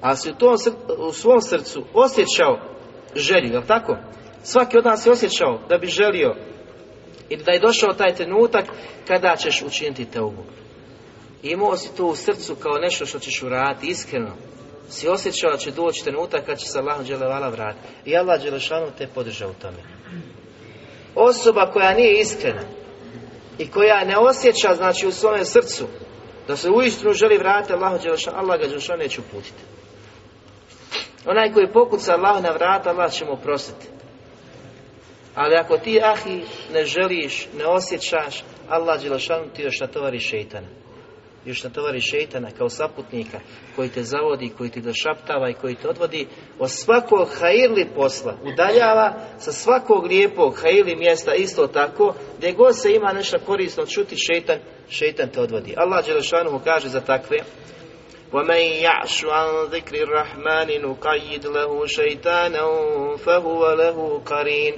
A si u, tom, u svom srcu osjećao želju, jel tako? Svaki od nas je osjećao da bi želio i da je došao taj trenutak kada ćeš učiniti teubu. Imao si to u srcu kao nešto što ćeš uraditi iskreno. Si osjećao da će doći trenutak kad će se Allah Đelevala vratiti. I Allah Đelešanu te podržao u tome. Osoba koja nije iskrena i koja ne osjeća znači u svome srcu da se uistinu želi vratiti Allahu dželešanu, Allah ga dželešanu neće uputiti. Onaj koji pokuca Allah na vrata, Allah će mu oprostiti. Ali ako ti, ahi, ne želiš, ne osjećaš, Allah Đelešanu ti još natovari šeitana Još natovari šeitana kao saputnika koji te zavodi, koji ti došaptava i koji te odvodi od svakog hajirli posla. Udaljava sa svakog lijepog hajirli mjesta isto tako, gdje god se ima nešto korisno čuti šeitan, šeitan te odvodi. Allah Đelešanu mu kaže za takve ومن يعش عن ذكر الرحمن نقيد له شيطانا فهو له قرين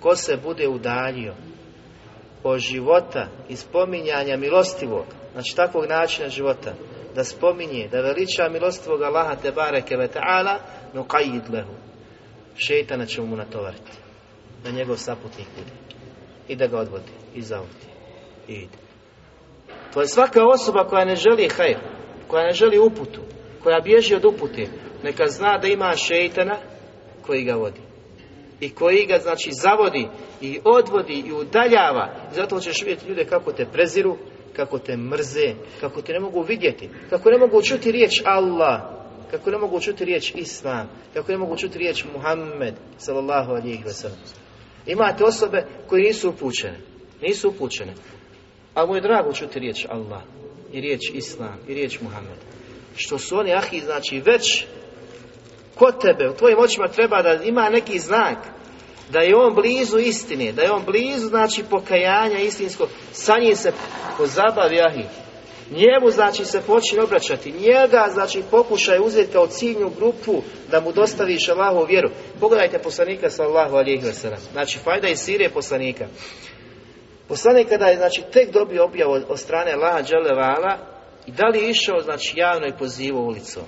ko se bude udaljio od života i spominjanja milostivog, znači takvog načina života, da spominje, da veliča milostivog Allaha te bareke ve ta'ala, no kajid lehu. Šeitana će mu natovariti. Da njegov saputnik bude. I da ga odvodi. I zavodi. I ide. To je svaka osoba koja ne želi hajr, koja ne želi uputu, koja bježi od upute, neka zna da ima šeitana koji ga vodi i koji ga znači zavodi i odvodi i udaljava. Zato ćeš vidjeti ljude kako te preziru, kako te mrze, kako te ne mogu vidjeti, kako ne mogu čuti riječ Allah, kako ne mogu čuti riječ Islam, kako ne mogu čuti riječ Muhammed, sallallahu alihi wasallam. Imate osobe koje nisu upućene, nisu upućene, a mu je drago čuti riječ Allah, i riječ Islam, i riječ Muhammed. Što su oni, ahi, znači, već Ko tebe, u tvojim očima treba da ima neki znak, da je on blizu istine, da je on blizu, znači, pokajanja istinskog, sa njim se pozabavi, ahi. Njemu znači se počne obraćati, njega znači pokušaj uzeti kao ciljnu grupu da mu dostaviš Allahu vjeru. Pogledajte poslanika sallahu alihi wasallam. Znači fajda iz Sirije poslanika. Poslanik kada je znači tek dobio objavu od, strane Allaha dželevala i da li je išao znači javno i pozivao ulicom?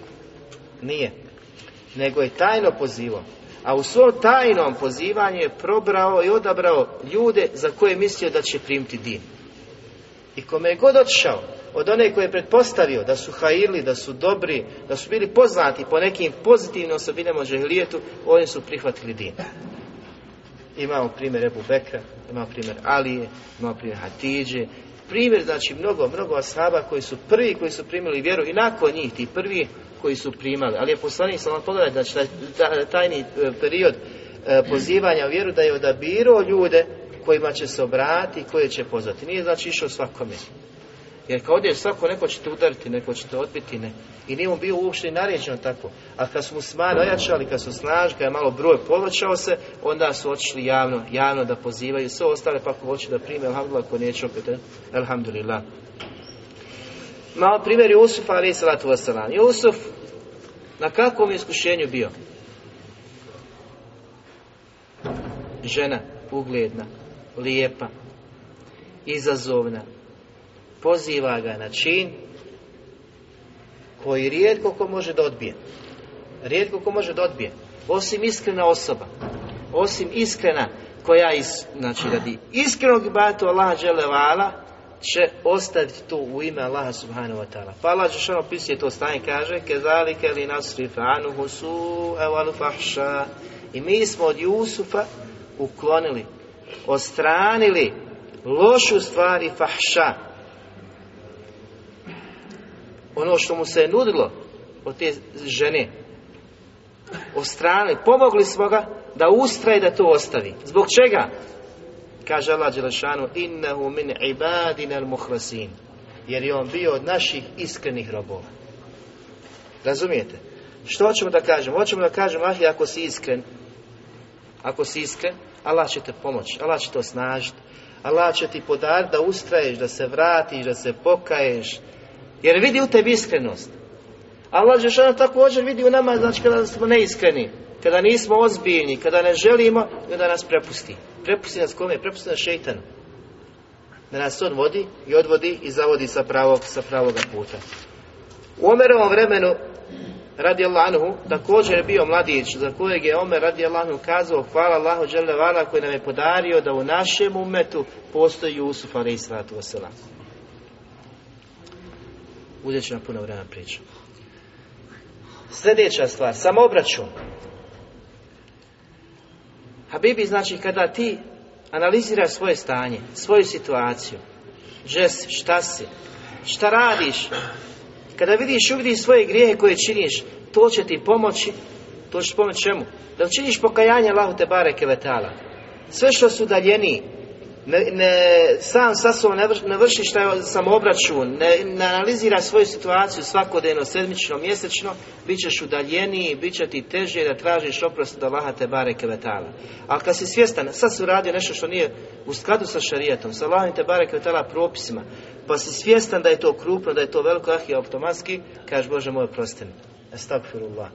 Nije. Nego je tajno pozivao. A u svom tajnom pozivanju je probrao i odabrao ljude za koje je mislio da će primiti din. I kome je god odšao, od one koje je pretpostavio da su hajili, da su dobri, da su bili poznati po nekim pozitivnim osobinama džahilijetu, oni su prihvatili din. Imamo primjer Ebu Bekra, imamo primjer Alije, imamo primjer Hatidže, primjer, znači, mnogo, mnogo ashaba koji su prvi, koji su primili vjeru i nakon njih, ti prvi koji su primali. Ali je poslanik, samo pogledaj, znači, taj, tajni e, period e, pozivanja u vjeru da je odabirao ljude kojima će se obrati i koje će pozvati. Nije znači išao svakome. Jer kao odješ svako, neko će te udariti, neko će te odbiti, ne. I nije mu bio uopšte naređeno tako. A kad su muslimani ojačali, kad su snažni, kad je malo broj povećao se, onda su otišli javno, javno da pozivaju sve ostale, pa ako hoće da prime, alhamdulillah, ako neće opet, eh, alhamdulillah. Malo primjer Jusufa, ali salatu wasalam. Jusuf, na kakvom iskušenju bio? Žena, ugledna, lijepa, izazovna, poziva ga na čin koji rijetko ko može da odbije. Rijetko ko može da odbije. Osim iskrena osoba. Osim iskrena koja iz, znači radi iskrenog batu Allaha dželevala će ostaviti tu u ime Allaha subhanahu wa ta'ala. Pa Allah Žešan opisuje to stanje kaže kezalike li nasrif anuhu su evalu fahša i mi smo od Jusufa uklonili ostranili lošu stvari fahša ono što mu se je nudilo od te žene ostranili, pomogli smo ga da ustraje da to ostavi. Zbog čega? Kaže Allah Đelešanu innehu min ibadina al-muhrasin jer je on bio od naših iskrenih robova. Razumijete? Što hoćemo da kažemo? Hoćemo da kažemo, ah, ako si iskren, ako si iskren, Allah će te pomoći, Allah će te osnažiti, Allah će ti podariti da ustraješ, da se vratiš, da se pokaješ, jer vidi u tebi iskrenost. Allah Žešana također vidi u nama, znači kada smo neiskreni, kada nismo ozbiljni, kada ne želimo, onda nas prepusti. Prepusti nas kome? Prepusti nas šeitanu. Da nas on vodi i odvodi i zavodi sa pravog, sa pravoga puta. U Omerovom vremenu, radi Allahu, također je bio mladić, za kojeg je Omer radi Allahu kazao, hvala Allahu Đelevala koji nam je podario da u našem umetu postoji Jusuf, ali i sratu uzet ću nam puno vremena priča. Sljedeća stvar, samobračun. Habibi, znači, kada ti analiziraš svoje stanje, svoju situaciju, gdje si, šta si, šta radiš, kada vidiš, uvidiš svoje grijehe koje činiš, to će ti pomoći, to će pomoći čemu? Da činiš pokajanje Allahu te bareke letala. Sve što su daljeniji, ne, ne, sam sa sobom ne, vrš, ne vrši šta je samobračun, ne, ne analizira svoju situaciju svakodnevno, sedmično, mjesečno, bit ćeš udaljeniji, bit će ti teže da tražiš oprost od Allaha te bareke vetala. A kad si svjestan, sad si uradio nešto što nije u skladu sa šarijetom, sa Allahom te bareke vetala propisima, pa si svjestan da je to krupno, da je to veliko, ahi automatski, kažeš Bože moj prosteni. Astagfirullah.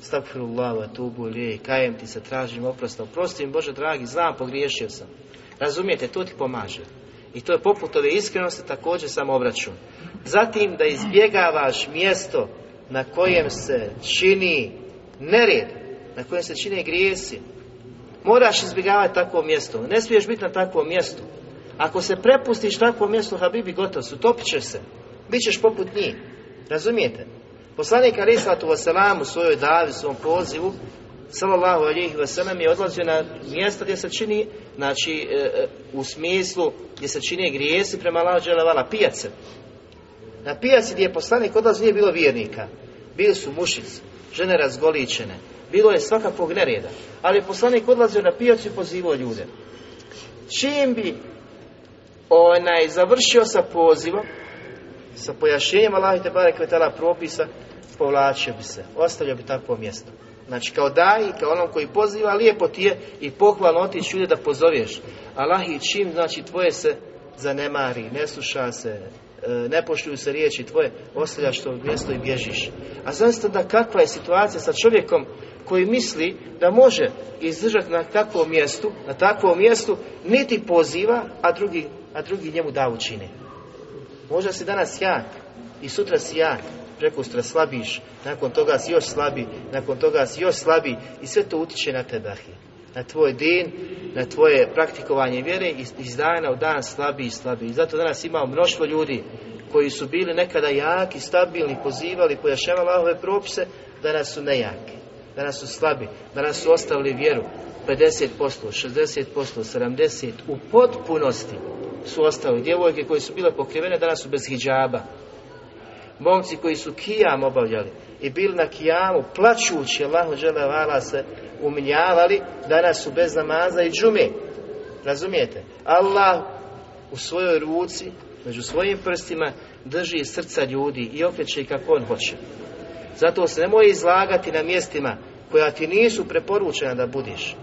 Astagfirullah, wa tubu lijej, kajem ti se, tražim oprosta, oprosti mi Bože dragi, znam, pogriješio sam. Razumijete, to ti pomaže. I to je poput ove iskrenosti također sam obračun. Zatim da izbjegavaš mjesto na kojem se čini nered, na kojem se čine grijesi. Moraš izbjegavati takvo mjesto. Ne smiješ biti na takvom mjestu. Ako se prepustiš takvo mjesto, Habibi, gotovo su, topit se. Bićeš poput njih. Razumijete? Poslanik Ali Sallatu u svojoj davi, u svom pozivu, sallallahu alihi wasallam je odlazio na mjesta gdje se čini, znači e, e u smislu gdje se čini grijesi prema Allahu dželevala, pijace. Na pijaci gdje je poslanik odlazio nije bilo vjernika. Bili su mušici, žene razgoličene. Bilo je svakakvog nereda. Ali je poslanik odlazio na pijacu i pozivao ljude. Čim bi onaj završio sa pozivom, sa pojašenjem Allahi i Tebare Kvetala propisa, povlačio bi se, ostavio bi takvo mjesto. Znači kao daj, kao onom koji poziva, lijepo ti je i pohvalno otići ljude da pozoveš. Allah i čim, znači, tvoje se zanemari, ne sluša se, e, ne poštuju se riječi tvoje, ostavljaš to mjesto i bježiš. A zaista da kakva je situacija sa čovjekom koji misli da može izdržati na takvom mjestu, na takvom mjestu, niti poziva, a drugi, a drugi njemu da učine. Možda si danas jak i sutra si jak, preko sutra slabiš, nakon toga si još slabi, nakon toga si još slabi i sve to utiče na tebe, ahi. Na tvoj din, na tvoje praktikovanje vjere i iz dana u dan slabi i slabi. I zato danas imamo mnoštvo ljudi koji su bili nekada jaki, stabilni, pozivali, pojašavali Allahove propise, danas su nejaki, danas su slabi, danas su ostavili vjeru 50%, 60%, 70% u potpunosti su ostali. Djevojke koje su bile pokrivene danas su bez hijjaba. Momci koji su kijam obavljali i bili na kijamu plaćući Allahu dželevala se uminjavali, danas su bez namaza i džume. Razumijete? Allah u svojoj ruci, među svojim prstima, drži srca ljudi i okreće kako on hoće. Zato se nemoj izlagati na mjestima koja ti nisu preporučena da budiš.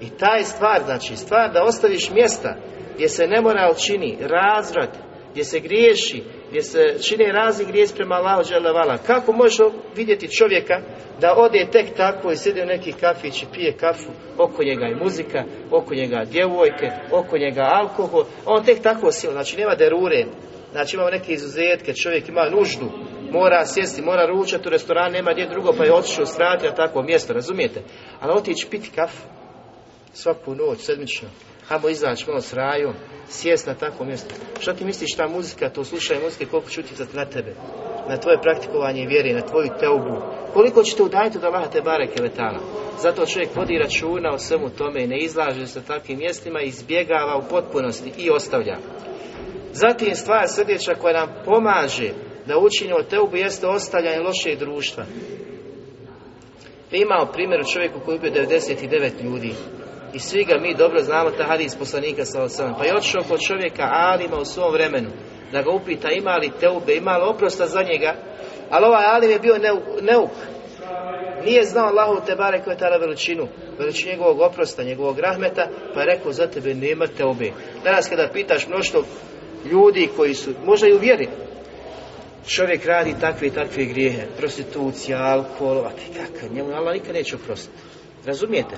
I taj stvar, znači stvar da ostaviš mjesta gdje se nemoral čini, razvrat, gdje se griješi, gdje se čine razni grijez prema Allahu dželevala. Kako možeš vidjeti čovjeka da ode tek tako i sjede u neki kafić i pije kafu, oko njega je muzika, oko njega djevojke, oko njega alkohol, on tek tako sjeo, znači nema derure, znači imamo neke izuzetke, čovjek ima nuždu, mora sjesti, mora ručati u restoran, nema gdje drugo, pa je otišao strati na takvo mjesto, razumijete? Ali otići piti kafu svaku noć, sedmično, hajmo izaći malo s rajom, sjest na takvo mjesto. Što ti misliš ta muzika, to slušaj muzike, koliko će utjecati na tebe, na tvoje praktikovanje vjere, na tvoju teubu, koliko će te udajiti od Allaha te bareke letala? Zato čovjek vodi računa o svemu tome i ne izlaže se takvim mjestima, izbjegava u potpunosti i ostavlja. Zatim stvar srdeća koja nam pomaže da učinimo teubu jeste ostavljanje lošeg društva. Imao primjer u čovjeku koji ubio 99 ljudi i svi ga mi dobro znamo ta hadis poslanika sa osam. Pa je otišao kod čovjeka Alima u svom vremenu da ga upita ima li teube, ima li oprosta za njega, ali ovaj Alim je bio neuk. Nije znao Allahu te bare koja je veličinu, veličinu njegovog oprosta, njegovog rahmeta, pa je rekao za tebe nema teube. Danas kada pitaš mnoštvo ljudi koji su, možda i u vjeri, čovjek radi takve i takve grijehe, prostitucija, alkohol, a kakav, njemu Allah nikad neće oprostiti. Razumijete?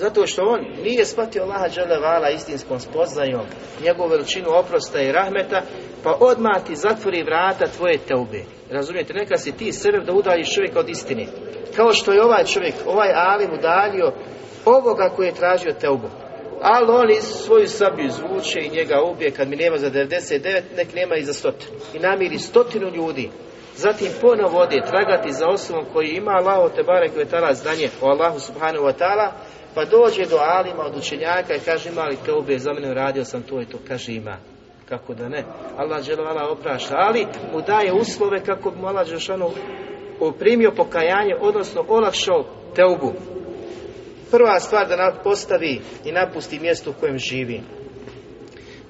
Zato što on nije shvatio Allaha vala istinskom spoznajom, njegovu veličinu oprosta i rahmeta, pa odmah ti zatvori vrata tvoje teube. Razumijete, neka si ti sebe da udaljiš čovjeka od istine. Kao što je ovaj čovjek, ovaj alim udalio ovoga koji je tražio teubu. Ali on svoju sabiju izvuče i njega ubije kad mi nema za 99, nek nema i za stotinu. I namiri stotinu ljudi. Zatim ponovo ode tragati za osobom koji ima Allaho te barek znanje o Allahu subhanahu wa ta'ala pa dođe do alima od učenjaka i kaže ima li teube za mene uradio sam to i to, kaže ima. Kako da ne? Allah dželovala oprašta, ali mu daje uslove kako bi mu Allah primio pokajanje, odnosno olakšao teubu. Prva stvar da postavi i napusti mjesto u kojem živi.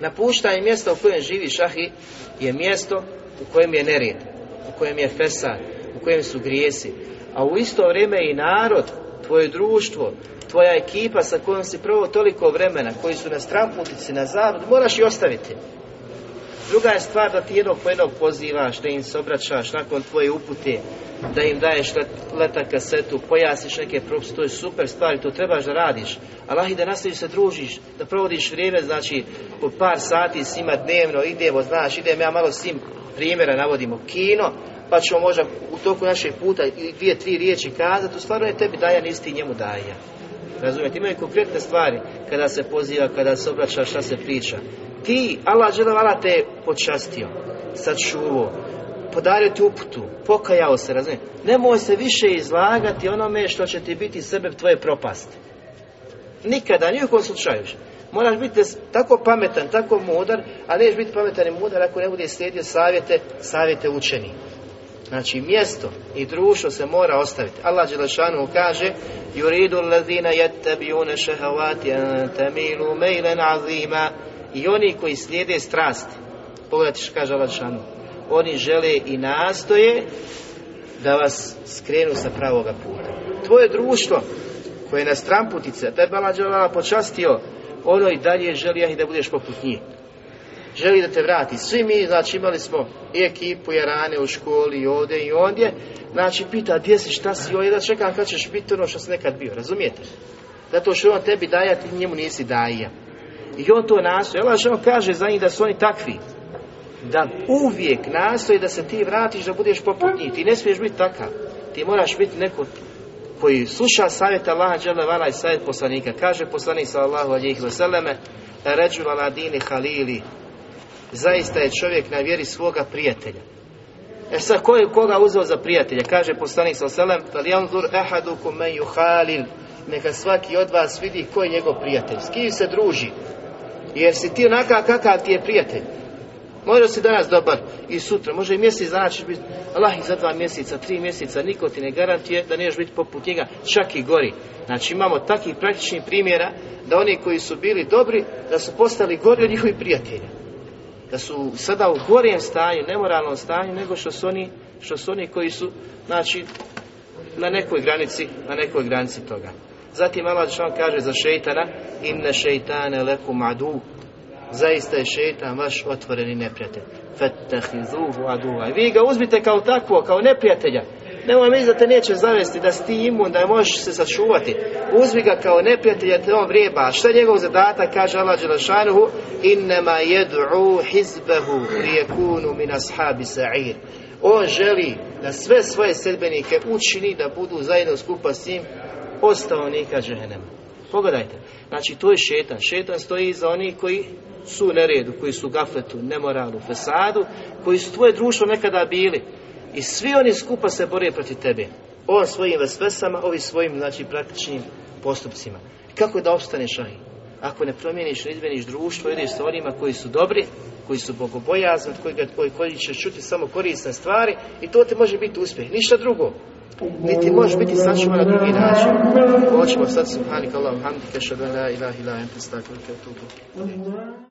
Napuštanje mjesta u kojem živi šahi je mjesto u kojem je nered, u kojem je fesad, u kojem su grijesi, a u isto vrijeme i narod, tvoje društvo, tvoja ekipa sa kojom si prvo toliko vremena, koji su na stramputici, na zavod, moraš i ostaviti. Druga je stvar da ti jednog po jednog pozivaš, da im se obraćaš nakon tvoje upute, da im daješ leta kasetu, pojasniš neke propise, to je super stvar i to trebaš da radiš. Allah i da nastaviš se družiš, da provodiš vrijeme, znači po par sati s njima dnevno, idemo, znaš, idem ja malo s njim primjera navodimo kino, pa ćemo možda u toku našeg puta dvije, tri riječi kazati, u stvarno je tebi dajan isti njemu daja. Razumijete, imaju konkretne stvari kada se poziva, kada se obraća, šta se priča. Ti, Allah Allah te počastio, sačuvo, podario ti uputu, pokajao se, razumijete. Nemoj se više izlagati onome što će ti biti sebe tvoje propasti. Nikada, ni u kom slučaju. Moraš biti tako pametan, tako mudar, a neš biti pametan i mudar ako ne bude slijedio savjete, savjete učeni. Znači mjesto i društvo se mora ostaviti. Allah Đelešanu kaže Yuridu allazina yattabi'una shahawati an tamilu mailan azima i oni koji slijede strasti. Pogledajte što kaže Allah Đelešanu. Oni žele i nastoje da vas skrenu sa pravoga puta. Tvoje društvo koje je na stramputice, tebe Allah Đelešanu počastio, ono i dalje želi da budeš poput njih želi da te vrati. Svi mi, znači imali smo i ekipu, i rane u školi, i ovdje i ondje, znači pita gdje si, šta si, ovdje, da čekam kad ćeš biti ono što si nekad bio, razumijete? Zato što on tebi daje, a ti njemu nisi daje. I on to nastoji, Allah što on kaže za njih da su oni takvi, da uvijek nastoji da se ti vratiš, da budeš poput njih, ti ne smiješ biti takav, ti moraš biti neko koji sluša savjet Allaha dželle i savjet poslanika. Kaže poslanik sallallahu alejhi ve selleme: "Rajul ala dini halili." Zaista je čovjek na vjeri svoga prijatelja. E sad ko je koga uzeo za prijatelja? Kaže poslanik sa selam, ve sellem: "Falyanzur ahadukum man yukhalil." Neka svaki od vas vidi ko je njegov prijatelj. S kim se druži? Jer si ti onaka kakav ti je prijatelj. Može si danas dobar i sutra, može i mjesec znači biti, Allah i za dva mjeseca, tri mjeseca, niko ti ne garantuje da neš biti poput njega, čak i gori. Znači imamo takvih praktičnih primjera da oni koji su bili dobri, da su postali gori od njihovih prijatelja. Da su sada u gorijem stanju, nemoralnom stanju, nego što su oni, što su oni koji su, znači, na nekoj granici, na nekoj granici toga. Zatim Allah što kaže za šeitana, inne šeitane lekum adu, zaista je šeitan vaš otvoreni neprijatelj. Fattahizuhu aduva. I vi ga uzmite kao takvo, kao neprijatelja. Nemoj misliti da te neće zavesti, da si ti imun, da možeš se sačuvati. Uzmi ga kao neprijatelja, te on vrijeba. A šta je njegov zadatak, kaže Allah Đelešanuhu, innema jed'u hizbehu rijekunu min ashabi sa'ir. On želi da sve svoje sedbenike učini da budu zajedno skupa s njim ostavnika džehennema. Pogledajte, znači to je šetan. Šetan stoji iza onih koji su u neredu, koji su u gafletu, nemoralu, fesadu, koji su tvoje društvo nekada bili. I svi oni skupa se bore protiv tebe. On svojim vesvesama, ovi svojim, znači, praktičnim postupcima. Kako da opstaneš ahi? Ako ne promijeniš, ne izmeniš društvo, ideš sa onima koji su dobri, koji su bogobojazni, koji, koji, koji će čuti samo korisne stvari i to ti može biti uspjeh. Ništa drugo. Niti možeš biti sačuvan na drugi način. Hoćemo sad subhanika Allahum hamdike, šadu la ilaha ila ente stakvrke tubu.